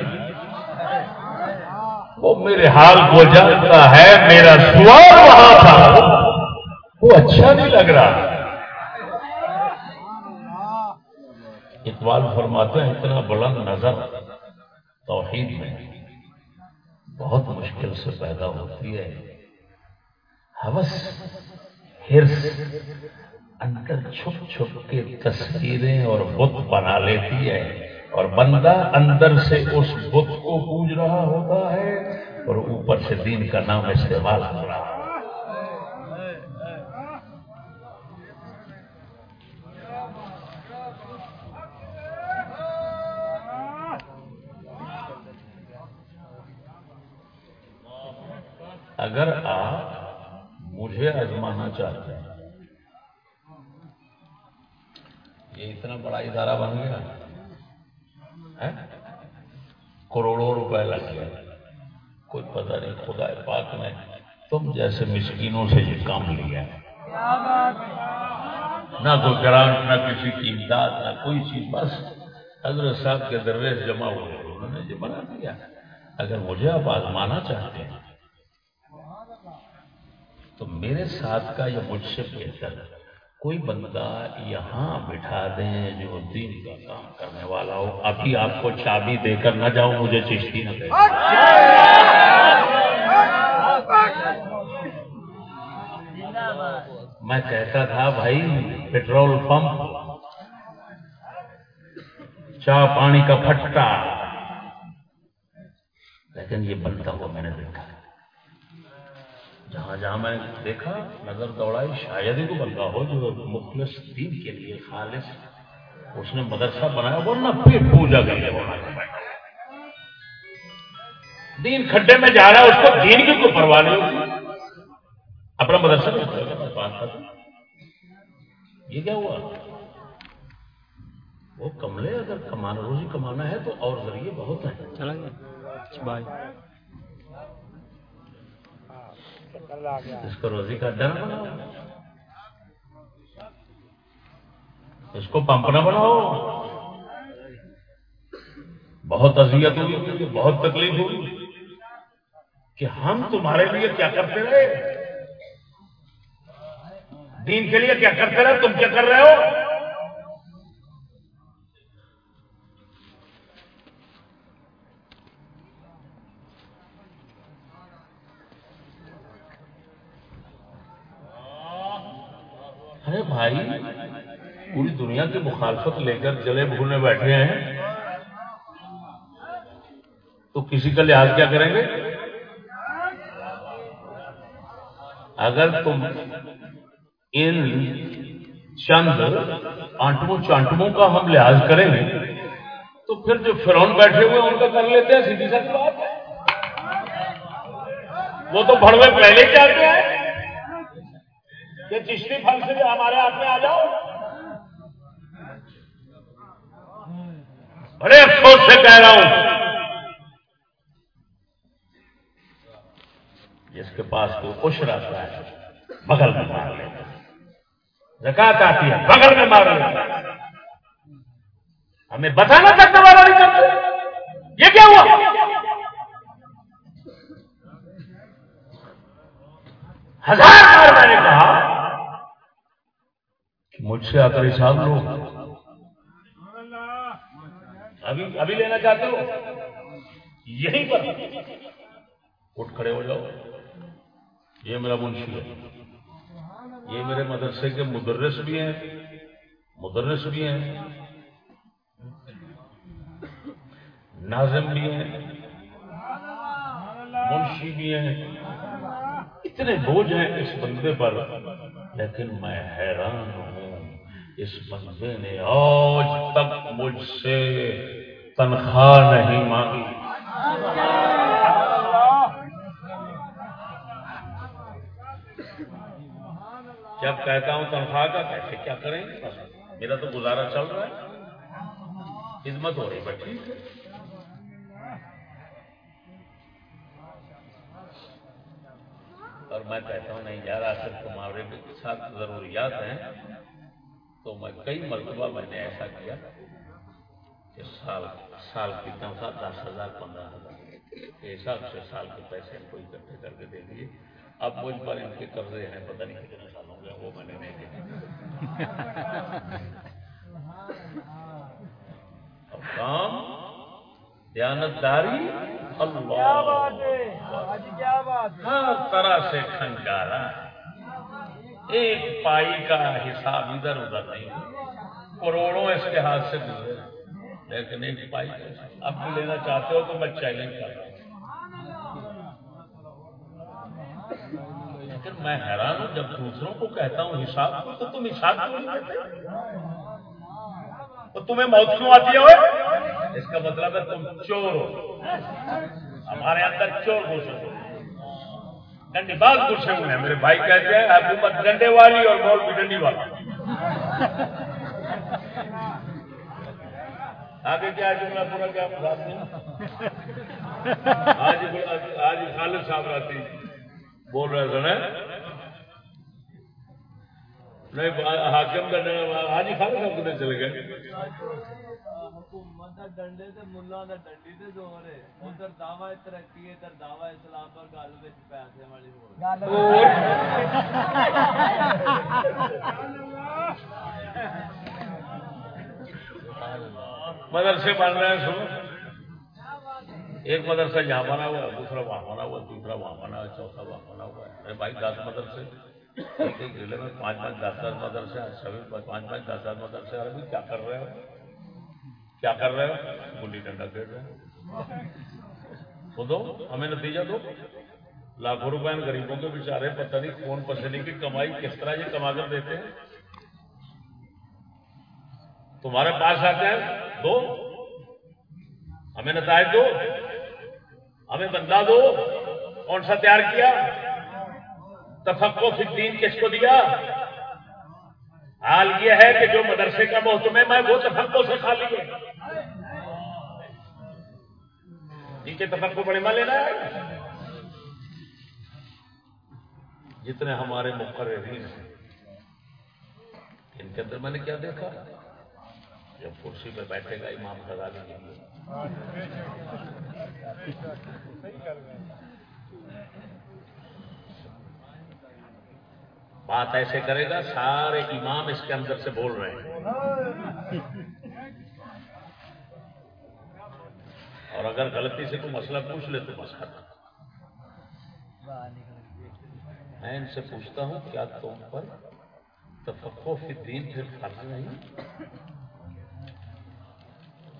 وہ میرے حال کو جانتا ہے، میرا سوال وہاں تھا۔ وہ اچھا نہیں لگ رہا۔ اقبال فرماتے ہیں، اتنا بلند نظر توحید میں بہت مشکل سے پیدا ہوتی ہے۔ حوث ہرس اندر چھپ چھپ کے تصویریں اور بت بنا لیتی ہے۔ اور بندہ اندر سے اس بت کو پوج رہا ہوتا ہے اور اوپر سے دین کا نام استعمال ہو رہا ہے اگر آپ مجھے آزمانا چاہتے ہیں، یہ اتنا بڑا ادارہ بن گیا ہے؟ کروڑوں روپے لگ گئے۔ کوئی پتہ نہیں، خدا پاک نے تم جیسے مسکینوں سے یہ کام لیا ہے۔ نہ کوئی گرانٹ، نہ کسی کی امداد، نہ کوئی چیز، بس حضرت صاحب کے درویش جمع ہوئے انہوں نے یہ بنا دیا۔ اگر مجھے آپ آزمانا چاہتے ہیں، تو میرے ساتھ کا یا مجھ سے بہتر؟ ہے کوئی بندہ یہاں بٹھا دیں جو دین کا کام کرنے والا ہو۔ ابھی آپ کو چابی دے کر نہ جاؤ مجھے چشتی نہ کہ میں کہتا تھا، بھائی پیٹرول پمپ چاہ پانی کا پھٹا لیکن یہ بنتا ہوا میں نے دیکھا۔ جہاں جہاں میں دیکھا، نظر دوڑائی شاید ہی کوئی بندہ ہو جو مخلص دین کے لیے خالص اس نے مدرسہ بنایا، ورنہ پیٹ پوجا کے لیے بنایا دین کھڈے میں جا رہا ہے، اس کو دین کی کوئی پرواہ نہیں ہوتی۔ اپنا مدرسہ نہیں کرے یہ کیا ہوا؟ وہ کملے اگر کمانا، روزی کمانا ہے تو اور ذریعے بہت ہیں۔ چلا گیا۔ اچھا، بھائی اس کو روزی کا ڈر بناؤ۔ اس کو پمپ نہ بناؤ۔ بہت اذیت ہوئی، بہت تکلیف ہوئی کہ ہم تمہارے لیے کیا کرتے رہے؟ دین کے لیے کیا کرتے رہے؟ تم کیا کر رہے ہو؟ بھائی پوری دنیا کی مخالفت لے کر جلے بھولنے بیٹھے ہیں۔ تو کسی کا لحاظ کیا کریں گے؟ اگر تم ان چند آنٹموں چانٹموں کا ہم لحاظ کریں گے، تو پھر جو فرون بیٹھے ہوئے ان کا کر لیتے ہیں، سیدھی سچ بات ہے۔ وہ تو بڑوے پہلے ہی چاہتے ہیں۔ کہ چشتی پھل سے بھی ہمارے ہاتھ میں آ جاؤ۔ بڑے افسوس سے کہہ رہا ہوں۔ جس کے پاس کوئی عشر آتا ہے، بغل میں مار لیتا زکات آتی ہے، بغل میں مار لیتا ہمیں بتانا تک دوبارہ نہیں کرتے یہ کیا ہوا؟ ہزار بار میں نے کہا مجھ سے آ حساب لو ابھی ابھی لینا چاہتے ہو؟ یہیں پر۔ اٹھ کھڑے ہو جاؤ۔ یہ میرا منشی ہے۔ یہ میرے مدرسے کے مدرس بھی ہیں۔ مدرس بھی ہیں۔ ناظم بھی ہیں۔ منشی بھی ہیں۔ اتنے بوجھ ہیں اس بندے پر۔ لیکن میں حیران ہوں۔ اس بندے نے آج تک مجھ سے تنخواہ نہیں مانگی۔ جب کہتا ہوں تنخواہ کا، کیسے کیا کریں؟ گے میرا تو گزارا چل رہا ہے۔ خدمت ہو رہی ہے ٹھیک ہے۔ اور میں کہتا ہوں، نہیں یار آخر تمہارے کے ساتھ ضروریات ہیں۔ تو میں کئی مرتبہ میں نے ایسا کیا کہ سال سال کی تنخواہ دس ہزار پندرہ ہزار حساب سے سال کے پیسے ہم کو اکٹھے کر کے دے دیے۔ اب مجھ پر ان کے قرضے ہیں پتہ نہیں کتنے سال ہو گئے وہ میں نے نہیں اب کام دیانتداری اللہ۔ ہر طرح سے کھنگارا ایک پائی کا حساب ادھر ادھر نہیں کروڑوں اس کے ہاتھ سے گزرے لیکن ایک پائی کا اب بھی لینا چاہتے ہو تو میں چیلنج کر رہا ہوں۔ لیکن میں حیران ہوں، جب دوسروں کو کہتا ہوں حساب کو تو تم حساب کیوں نہیں دیتے تو تمہیں موت کیوں آتی ہے اس کا مطلب ہے تم چور ہو۔ ہمارے اندر چور گھسے ہو۔ ڈنڈی باز گھسے ہوئے ہیں۔ میرے بھائی کہتے ہیں حکومت ڈنڈے والی اور مول بھی ڈنڈی والا آگے کیا جملہ پورا کیا آج آج خالد صاحب راتی بول رہے تھے نہیں، حاکم کا آج ہی خالد صاحب کتنے چلے گئے۔ حکومت دا ڈنڈے تے ملا ڈنڈی تے زور ہے ادھر دعوی ترقی ادھر دعوی اسلام پر گل وچ پیسے والی ہو مدرسے بن رہے ہیں سنو ایک مدرسہ یہاں بنا ہوا ہے دوسرا وہاں بنا ہوا ہے دوسرا وہاں بنا ہوا ہے چوتھا وہاں بنا ہوا ہے میرے بھائی دس مدرسے ایک ایک ضلع میں پانچ پانچ دس دس مدرسے سبھی پانچ پانچ دس دس مدرسے ابھی کیا کر رہے ہو کیا کر رہے ہو؟ گلی ڈنڈا کھیل رہے ہو۔ دو ہمیں نتیجہ دو۔ لاکھوں روپے ان غریبوں کے بیچارے، پتہ نہیں کون پسندی کی کمائی کس طرح یہ کما کر دیتے ہیں۔ تمہارے پاس آتے ہیں؟ دو۔ ہمیں نتائج دو۔ ہمیں بندہ دو۔ کون سا تیار کیا؟ تفقو فی الدین، کس کو دیا؟ حال یہ ہے کہ جو مدرسے کا محتم ہے، میں وہ تفقو سے کھا لیے جن کے تفقو بڑے ماں لینا ہے۔ جتنے ہمارے مقررین ہیں، ان کے اندر میں نے کیا دیکھا؟ جب کرسی پہ بیٹھے گا امام غزالی کے لیے۔ بات ایسے کرے گا، سارے امام اس کے اندر سے بول رہے ہیں۔ اور اگر غلطی سے کوئی مسئلہ پوچھ لے تو بس میں ان سے پوچھتا ہوں، کیا تم پر تفقو فی الدین پھر فرض نہیں؟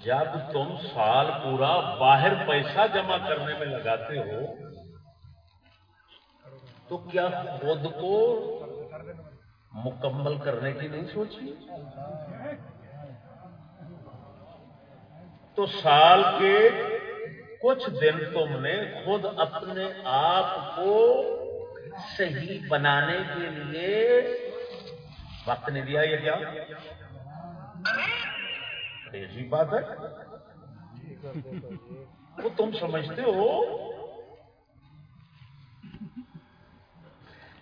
جب تم سال پورا باہر پیسہ جمع کرنے میں لگاتے ہو، تو کیا خود کو مکمل کرنے کی نہیں سوچی؟ تو سال کے کچھ دن تم نے خود اپنے آپ کو صحیح بنانے کے لیے وقت نہیں دیا یہ کیا؟ ایسی بات ہے۔ وہ تم سمجھتے ہو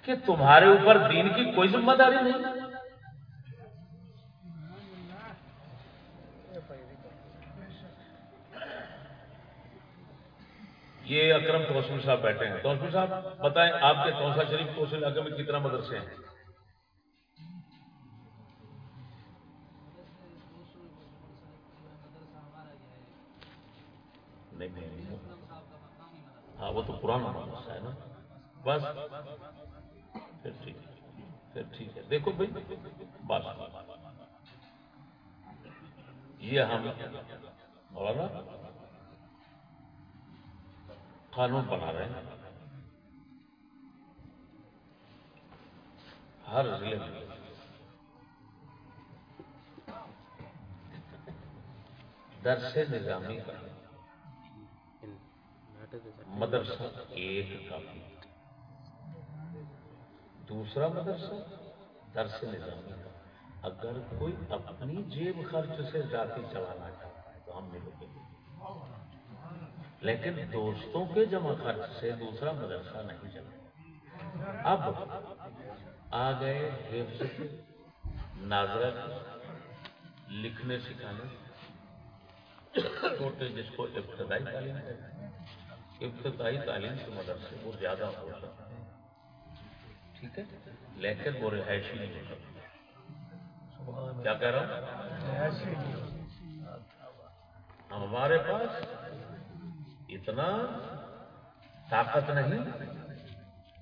کہ تمہارے اوپر دین کی کوئی ذمہ داری نہیں۔ یہ اکرم توسل صاحب بیٹھے ہیں۔ توسل صاحب، بتائیں آپ کے توسا شریف توسل علاقے میں کتنا مدرسے ہیں؟ نہیں نہیں ہاں وہ تو پرانا مدرسہ ہے نا۔ بس۔ پھر ٹھیک ہے، پھر ٹھیک ہے۔ دیکھو بھائی بات یہ ہم، مولانا قانون بنا رہے ہیں۔ ہر ضلع میں۔ درس نظامی کا مدرسہ ایک کافی دوسرا مدرسہ درس نظامی کا۔ اگر کوئی اپنی جیب خرچ سے ذاتی چلانا چاہتا ہے تو ہم ملیں گے۔ لیکن دوستوں کے جمع خرچ سے دوسرا مدرسہ نہیں چلے اب آ گئے حفظ ناظرہ لکھنے سکھانے۔ چھوٹے جس کو ابتدائی تعلیم ابتدائی تعلیم کے مدرسے وہ زیادہ ہو سکتا ہے۔ ٹھیک ہے؟ لیکن وہ رہائشی نہیں ہو سکتا کیا کہہ رہا ہوں؟ ہمارے پاس اتنا طاقت نہیں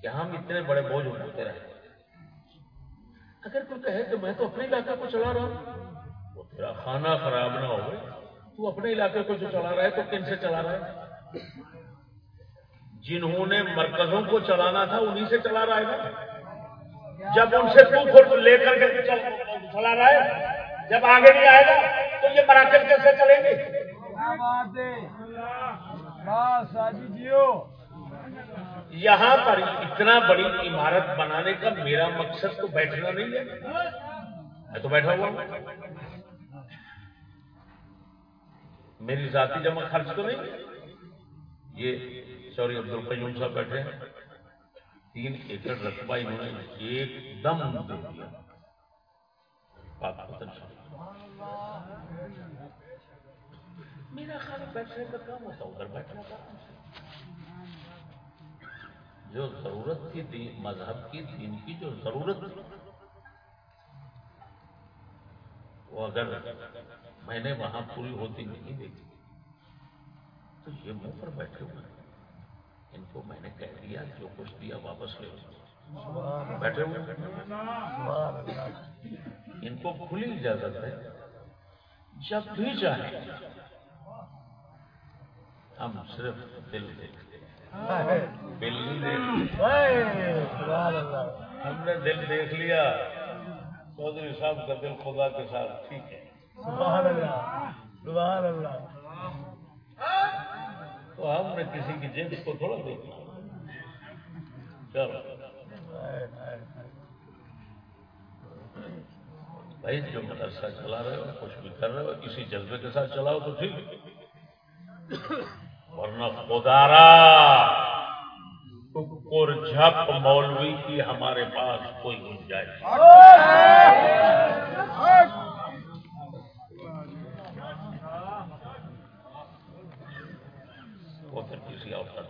کہ ہم اتنے بڑے بوجھ اٹھاتے رہے اگر کوئی کہے کہ میں تو اپنے علاقے کو چلا رہا ہوں، وہ تیرا کھانا خراب نہ ہو تو اپنے علاقے کو جو چلا رہا ہے تو کن سے چلا رہا ہے؟ جنہوں نے مرکزوں کو چلانا تھا انہیں سے چلا رہا ہے نا۔ جب ان سے تو خود لے کر کے چلا رہا ہے، جب آگے نہیں آئے گا، تو یہ مراکز کیسے چلیں گے؟ یہاں پر اتنا بڑی عمارت بنانے کا میرا مقصد تو بیٹھنا نہیں ہے۔ میں تو بیٹھا ہوا ہوں۔ میری ذاتی جمع خرچ تو نہیں۔ یہ سوری عبد القیوم صاحب بیٹھے ہیں۔ تین ایکڑ رقبہ انہوں نے ایک دم دے دیا۔ میرا خیال بیٹھنے کا کام ہوتا ادھر بیٹھنے کا جو ضرورت کی دین، مذہب کی، دین کی جو ضرورت وہ اگر میں نے وہاں پوری ہوتی نہیں دیکھی، تو یہ منہ پر بیٹھے ہوئے ان کو میں نے کہہ دیا، جو کچھ دیا، واپس لے بیٹھے ہوئے ان کو کھلی اجازت ہے، جب بھی چاہیں ہم صرف دل دیکھتے ہیں۔ دل نہیں دیکھ سبحان اللہ۔ ہم نے دل دیکھ لیا۔ چودھری صاحب کا دل خدا کے ساتھ ٹھیک ہے۔ سبحان اللہ سبحان اللہ۔ تو ہم نے کسی کی جیب کو تھوڑا دیکھنا۔ چلو۔ بھائی جو مدرسہ چلا رہے ہو کچھ بھی کر رہے ہو کسی جذبے کے ساتھ چلاؤ تو ٹھیک۔ ورنہ خدارا ٹکر جھپ مولوی کی ہمارے پاس کوئی گنجائش نہیں۔ وہ پھر کسی اور کا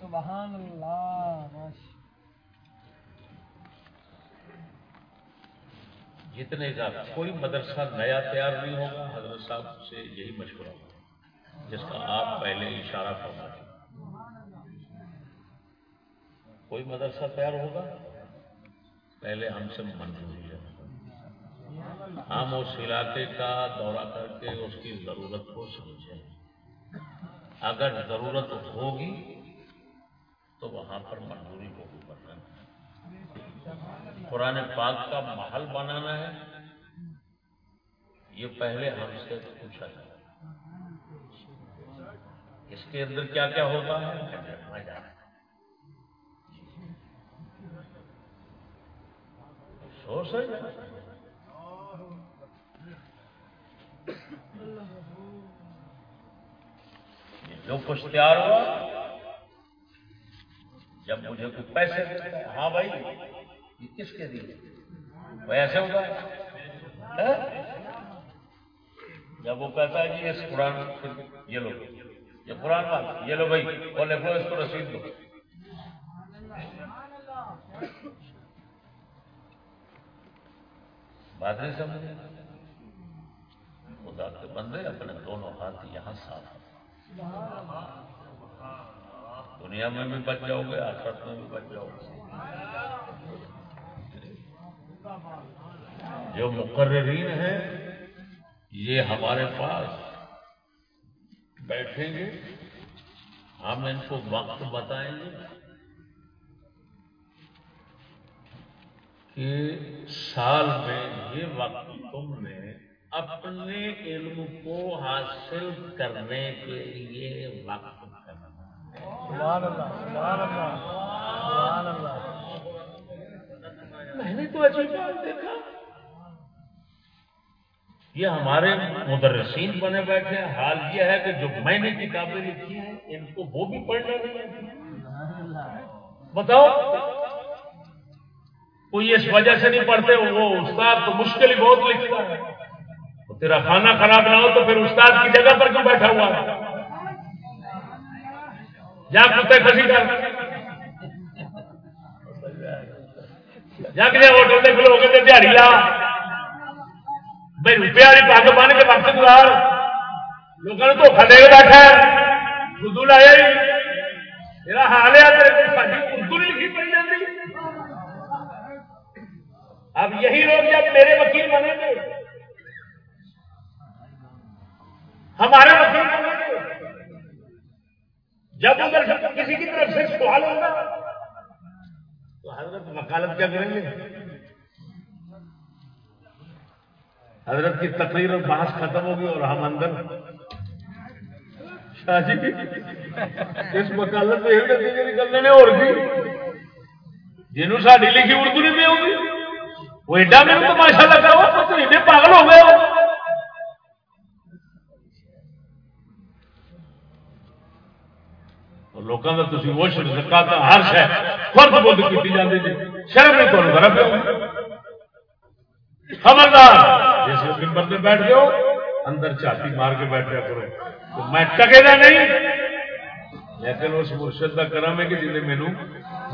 سبحان اللہ جتنے کوئی مدرسہ نیا تیار نہیں ہوگا، حضرت صاحب سے یہی مشورہ ہوگا جس کا آپ پہلے اشارہ فرما چکے کوئی مدرسہ تیار ہوگا؟ پہلے ہم سے منظوری ہے ہم اس علاقے کا دورہ کر کے اس کی ضرورت کو سمجھیں۔ اگر ضرورت ہوگی تو وہاں پر منظوری کو بھی بنانا قرآن پاک کا محل بنانا ہے۔ یہ پہلے ہم سے پوچھا جائے۔ اس کے اندر کیا کیا ہوتا ہے؟ افسوس ہے۔ جو کچھ تیار ہوا، جب مجھے کوئی پیسے ہاں بھائی، یہ کس کے دیے وہ ایسے ہوگا ہاں؟ جب وہ کہتا ہے جی اس قرآن یہ لو یہ قرآن بات یہ لو بھائی وہ لکھو اس کو رسید دو۔ بات نہیں سمجھ خدا کے بندے اپنے دونوں ہاتھ یہاں صاف دنیا میں بھی بچ جاؤ گے، آخرت میں بھی بچ جاؤ گے۔ جو مقررین ہیں، یہ ہمارے پاس بیٹھیں گے؟ ہم ان کو وقت بتائیں گے کہ سال میں یہ وقت تم نے اپنے علم کو حاصل کرنے کے لیے وقت کرنا۔ سبحان اللہ سبحان اللہ سبحان اللہ۔ میں نے تو عجیب بات دیکھا۔ یہ ہمارے مدرسین بنے بیٹھے ہیں۔ حال یہ ہے کہ جو میں نے کتابیں لکھی ہیں، ان کو وہ بھی پڑھنا نہیں ہے بتاؤ، کوئی اس وجہ سے نہیں پڑھتے؟ وہ استاد تو مشکل ہی بہت لکھتا ہے۔ تیرا کھانا خراب نہ ہو تو پھر استاد کی جگہ پر کیوں بیٹھا ہوا ہے؟ جا کتے کھسی کر۔ جا کے ہوٹل میں کھلو کے دیہڑی لا۔ بھائی روپے والی پگ بن کے وقت گزار لوگوں نے دھوکھا دے بیٹھا ہے لایا ہی میرا حال ہے ساری اردو نہیں لکھی پڑی جاتی اب یہی لوگ جب میرے وکیل بنے گے ہمارے وکیل بنے گے جب ادھر کسی کی طرف سے سوال ہوگا تو حضرت وکالت کیا کریں گے حضرت کی تقریر اور بحث ختم ہوگی اور ہم اندر شاہ جی اس وکالت میں یہ نتیجے نکلنے نے اور بھی۔ جنہوں ساری لکھی اردو نہیں پہ ہوگی، وہ ایڈا میرے تو ماشاء لگا ہوا تو ایڈے پاگل ہو گئے ہو۔ لوگوں کا تھی وہ زکات ہر شہ فرد بد کی جاتی جی شرم نہیں تمہیں گھر پہ خبردار۔ جس ممبر پہ بیٹھ گئے ہو اندر چاٹی مار کے بیٹھ جایا کرو۔ تو میں ٹکے دا نہیں۔ لیکن اس مرشد کا کرم ہے کہ جنہیں مینو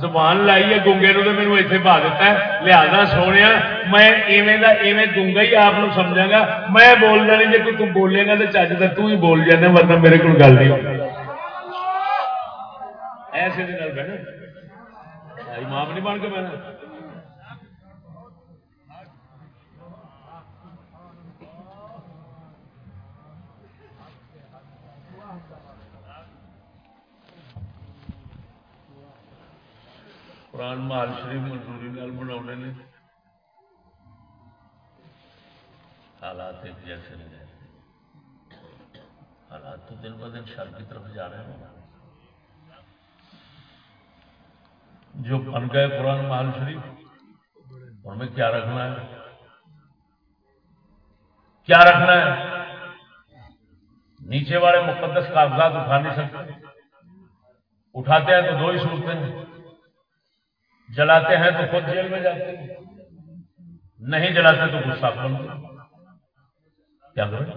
زبان لائی ہے، گونگے نو تو مینو اتنے پا دیتا ہے۔ لہذا سونے میں ایویں دا ایویں گونگا ہی آپ سمجھا گا میں بولنا نہیں جی تم بولے گا تو چج تو ہی بول جانا ورنہ میرے کو گل نہیں ایسے دن بہنا امام نہیں بن کے بہنا قرآن محل شریف منظوری نال بنا نے۔ حالات ایک جیسے نہیں رہتے۔ حالات تو دن ب دن شر کی طرف جا رہے ہیں۔ جو بن گئے قرآن محل شریف، ان میں کیا رکھنا ہے؟ کیا رکھنا ہے؟ نیچے والے مقدس کاغذات اٹھا نہیں سکتے۔ اٹھاتے ہیں تو دو ہی سوچتے ہیں۔ جلاتے ہیں تو خود جیل میں جاتے ہیں۔ نہیں جلاتے تو غصہ بنتے کیا کریں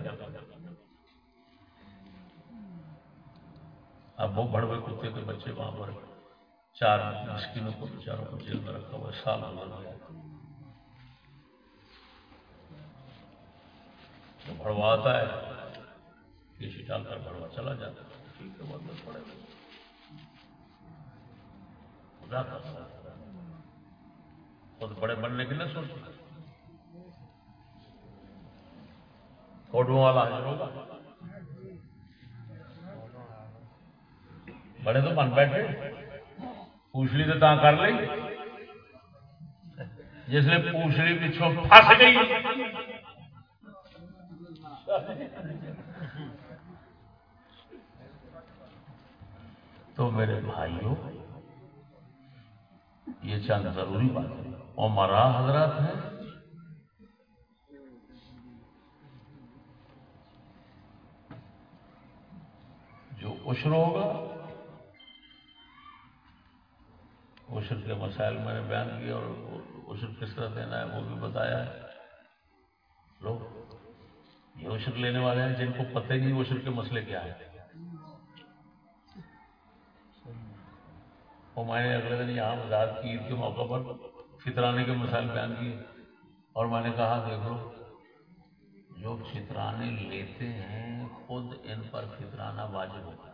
اب وہ بڑے بڑے کتے کے بچے وہاں پر چار مسکینوں کو چاروں کو جیل میں رکھا ہوا ہے، سال گزر گیا۔ تو بڑوا آتا ہے۔ کسی ڈال کر بڑوا چلا جاتا ہے۔ ٹھیک ہے بہت پڑے خدا کا خود بڑے بننے کی نہ سوچ کوڈوں والا حاضر ہوگا۔ بڑے تو بن بیٹھے۔ پوچھ لی تو تا کر لی۔ جس نے پوچھ لی پچھوں پھنس گئی۔ تو میرے بھائیوں، یہ چند ضروری بات ہے اور مرا حضرات ہیں؟ جو عشر ہوگا؟ عشر کے مسائل میں نے بیان کیا اور عشر کس طرح دینا ہے وہ بھی بتایا ہے۔ لوگ، یہ عشر لینے والے ہیں جن کو پتہ ہی نہیں عشر کے مسئلے کیا ہیں۔ وہ میں نے اگلے دن یہاں مزاد کی عید کے موقع پر فطرانے کے مسائل بیان کیے اور میں نے کہا دیکھو، جو فطرانے لیتے ہیں، خود ان پر فطرانہ واجب ہوگا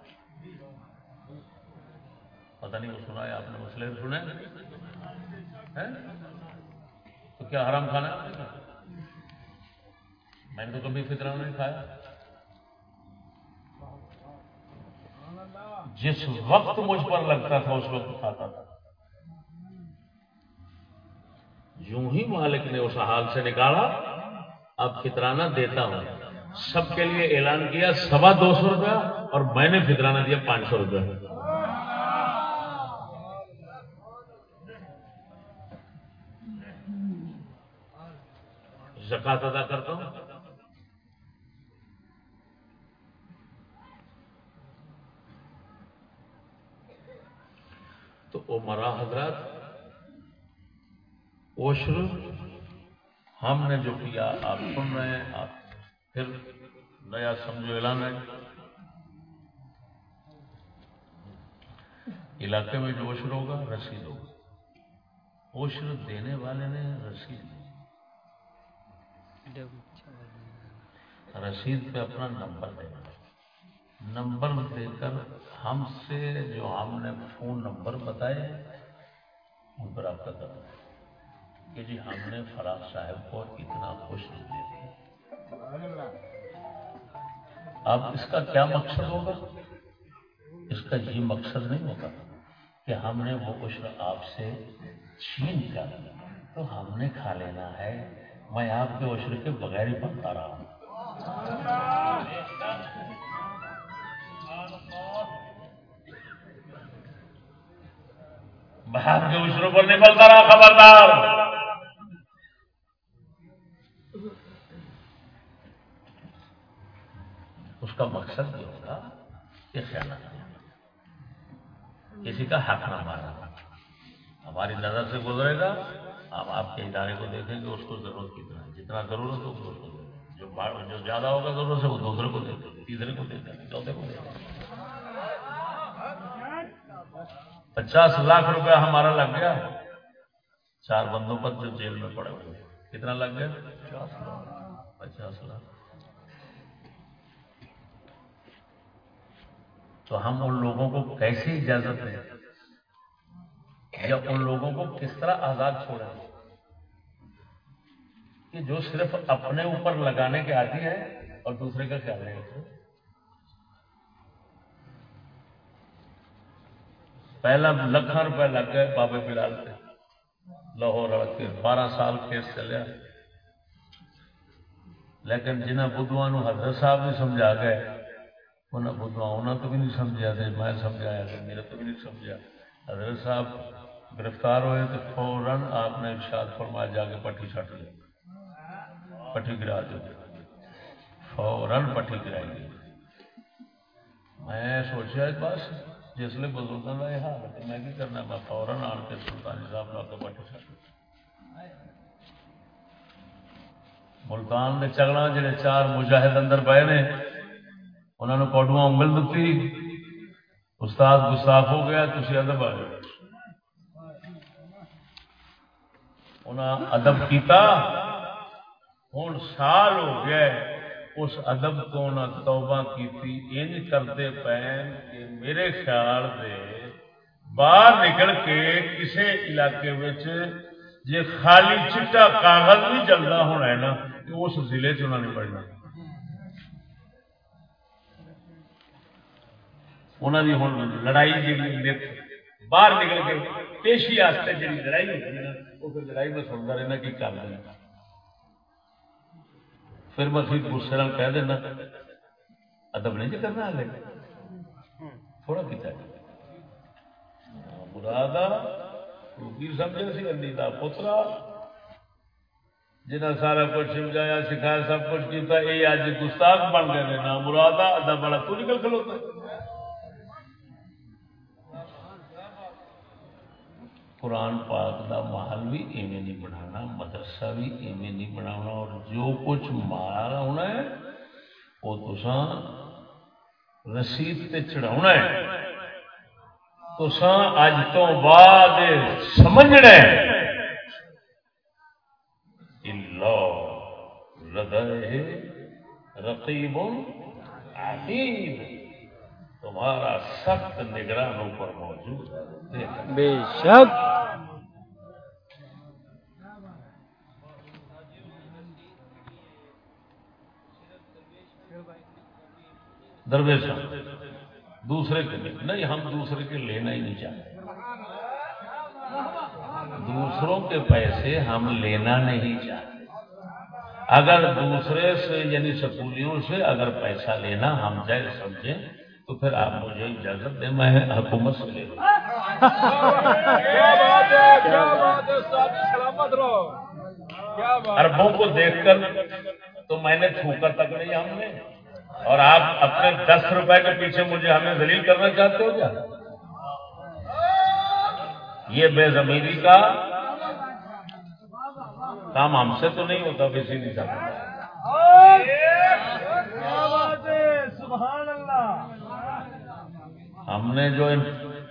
پتہ نہیں وہ سنا ہے، آپ نے مسئلے سنے؟ تو کیا حرام کھانا میں نے تو کبھی فطرانہ نہیں کھایا۔ جس وقت مجھ پر لگتا تھا، اس وقت کھاتا تھا۔ یوں ہی مالک نے اس حال سے نکالا۔ اب فطرانہ دیتا ہوں۔ سب کے لیے اعلان کیا، سوا دو سو روپیہ اور میں نے فطرانہ دیا پانچ سو روپیہ۔ زکات ادا کرتا ہوں۔ تو وہ مرا حضرات اوشر ہم نے جو کیا، آپ سن رہے ہیں، آپ پھر نیا سمجھو اعلان ہے۔ علاقے میں جو اوشر ہوگا، رسید ہوگا۔ اوشر دینے والے نے رسید رسید پہ اپنا نمبر دینا۔ نمبر دے کر ہم سے جو ہم نے فون نمبر بتائے، ان پر آپ کا کرنا کہ جی ہم نے فراغ صاحب کو اتنا خوش دیا اب اس کا کیا مقصد ہوگا؟ اس کا یہ مقصد نہیں ہوگا کہ ہم نے وہ عشر آپ سے چھین کر تو ہم نے کھا لینا ہے۔ میں آپ کے عشر کے بغیر ہی بنتا رہا ہوں۔ باہر کے عشروں پر نکلتا رہا، خبردار اس کا مقصد یہ ہوگا کہ خیال کسی کا حق نہ مارا ہماری نظر سے گزرے گا ہم آپ کے ادارے کو دیکھیں گے اس کو ضرورت کتنا ہے۔ جتنا ضرورت ہو اس کو جو جو زیادہ ہوگا ضرورت سے، وہ دوسرے کو دیتے تیسرے کو دیتے چوتھے کو دیتے پچاس لاکھ روپیہ ہمارا لگ گیا۔ چار بندوں پر جو جیل میں پڑے ہوئے۔ کتنا لگ گیا؟ پچاس لاکھ۔ پچاس لاکھ۔ تو ہم ان لوگوں کو کیسی اجازت دیں؟ یا ان لوگوں کو کس طرح آزاد چھوڑیں؟ کہ جو صرف اپنے اوپر لگانے کے آتی ہے اور دوسرے کا خیال نہیں رکھتے۔ پہلا لکھان روپے لگ گئے بابے بلال سے۔ لاہور کے بارہ سال کیس چلیا لیکن جنہ بدھوا حضرت صاحب نے سمجھا گئے انہیں بدھوا انہوں تو بھی نہیں سمجھا تھے میں سمجھایا تھا میرے تو بھی نہیں سمجھا حضرت صاحب گرفتار ہوئے تو فوراً آپ نے ارشاد فرمایا جا کے پٹی چھٹ لی پٹی گرا دو فوراً پٹی گرائی گئی میں سوچا بس جس لیے بزرگوں کا یہ حال ہے میں کی کرنا میں فوراً آن کے سلطانی صاحب لا کے پٹی چھٹ ملتان نے چگڑا جڑے چار مجاہد اندر پے نے انہوں نے کوڈواں انگل دیتی استاد گستاخ ہو گیا تھی ادب آ گئے انہیں ادب کیتا۔ ہوں سال ہو گیا اس ادب تو انہیں توبہ کی انج کرتے پین کہ میرے خیال سے باہر نکل کے کسی علاقے جی خالی چٹا کاغذ بھی چلتا ہونا ہے نا، تو اس ضلع چ انہوں نے پڑھنا۔ انہوں نے ہوں لڑائی جی باہر نکل کے پیشی واسطے جی لڑائی ہوتی ہے نا وہ پھر لڑائی میں سنتا رہنا کہ کر دینا پھر میں پھر غصے کہہ دینا ادب نہیں جی کرنا ہلے تھوڑا کتا مراد سمجھے سی الی کا پترا جنہیں سارا کچھ سمجھایا سکھایا سب کچھ کیا یہ اج گستاخ بن گئے نا مراد ادب والا تو نکل کھلوتا ہے قرآن پاک دا محل بھی ایویں نہیں بنانا، مدرسہ بھی ایویں نہیں بنانا، اور جو کچھ مال ہونا ہے، وہ تسا رسید تے چڑھاؤنا ہے۔ تسا اج تو بعد سمجھنا ہے۔ رقیب عتیب تمہارا سخت نگرانوں پر موجود ہے۔ بے شک۔ درویش دوسرے کے نہیں، ہم دوسرے کے لینا ہی نہیں چاہتے۔ دوسروں کے پیسے ہم لینا نہیں چاہتے۔ اگر دوسرے سے یعنی سکولیوں سے اگر پیسہ لینا ہم جائز سمجھیں تو پھر آپ مجھے اجازت دیں، میں حکومت سے لے لوں۔ اربوں کو دیکھ کر تو میں نے چھوکر تک نہیں ہم نے۔ اور آپ اپنے دس روپے کے پیچھے مجھے ہمیں دلیل کرنا چاہتے ہو کیا؟ یہ بے زمیری کا کام ہم سے تو نہیں ہوتا، کسی نہیں ہم نے جو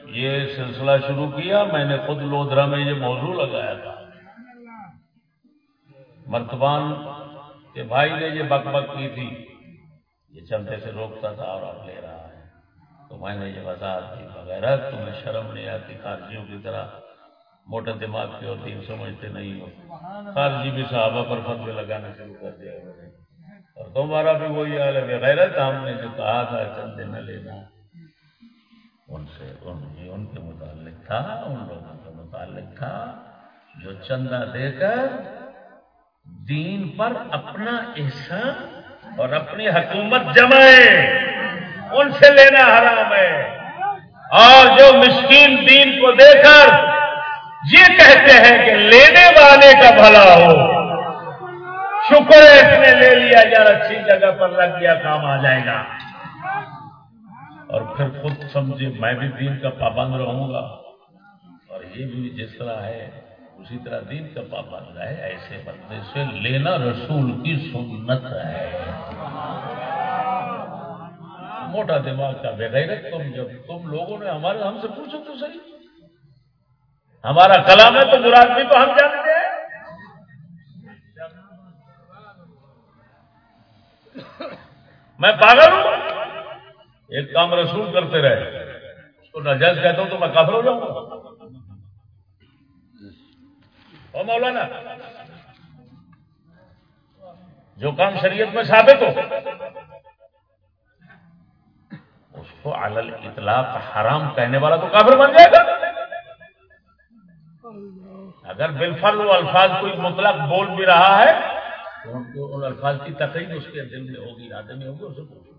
یہ سلسلہ شروع کیا، میں نے خود لودرا میں یہ موضوع لگایا تھا۔ مرتبان کے بھائی نے یہ بک بک کی تھی۔ یہ چلتے سے روکتا تھا اور اب لے رہا ہے۔ تو میں نے یہ وضاحت کی وغیرہ تمہیں شرم نہیں آتی خارجیوں کی طرح موٹے دماغ کے اور تین سمجھتے نہیں ہو۔ خارجی بھی صحابہ پر فتوے لگانے شروع کر دیا اور تمہارا بھی وہی حال ہے غیرت ہم نے جو کہا تھا چندے نہ لینا۔ ان سے ان, ان کے متعلق تھا ان لوگوں کے متعلق تھا۔ جو چندہ دے کر دین پر اپنا احسان اور اپنی حکومت جمائے ان سے لینا حرام ہے۔ اور جو مسکین دین کو دے کر یہ کہتے ہیں کہ لینے والے کا بھلا ہو، شکر ہے اس نے لے لیا، یار اچھی جگہ پر لگ گیا کام آ جائے گا۔ اور پھر خود سمجھے، میں بھی دین کا پابند رہوں گا۔ اور یہ بھی جس طرح ہے۔ اسی طرح دین کا پابند ہے، ایسے بندے سے لینا رسول کی سنت ہے۔ موٹا دماغ کا بغیر تم جب تم لوگوں نے ہمارے ہم سے پوچھو تو صحیح۔ ہمارا کلام ہے تو مراد بھی تو ہم جانتے ہیں۔ میں پاگل ہوں؟ ایک کام رسول کرتے رہے۔ اس کو نجائز کہتا ہوں تو میں کافر ہو جاؤں گا۔ مولانا، جو کام شریعت میں ثابت ہو، اس کو علل اطلاق حرام کہنے والا تو کافر بن جائے گا۔ اگر بالفل وہ الفاظ کوئی مطلق بول بھی رہا ہے، تو ان الفاظ کی تقریب اس کے دل میں ہوگی، ارادے میں ہوگی، اسے بولے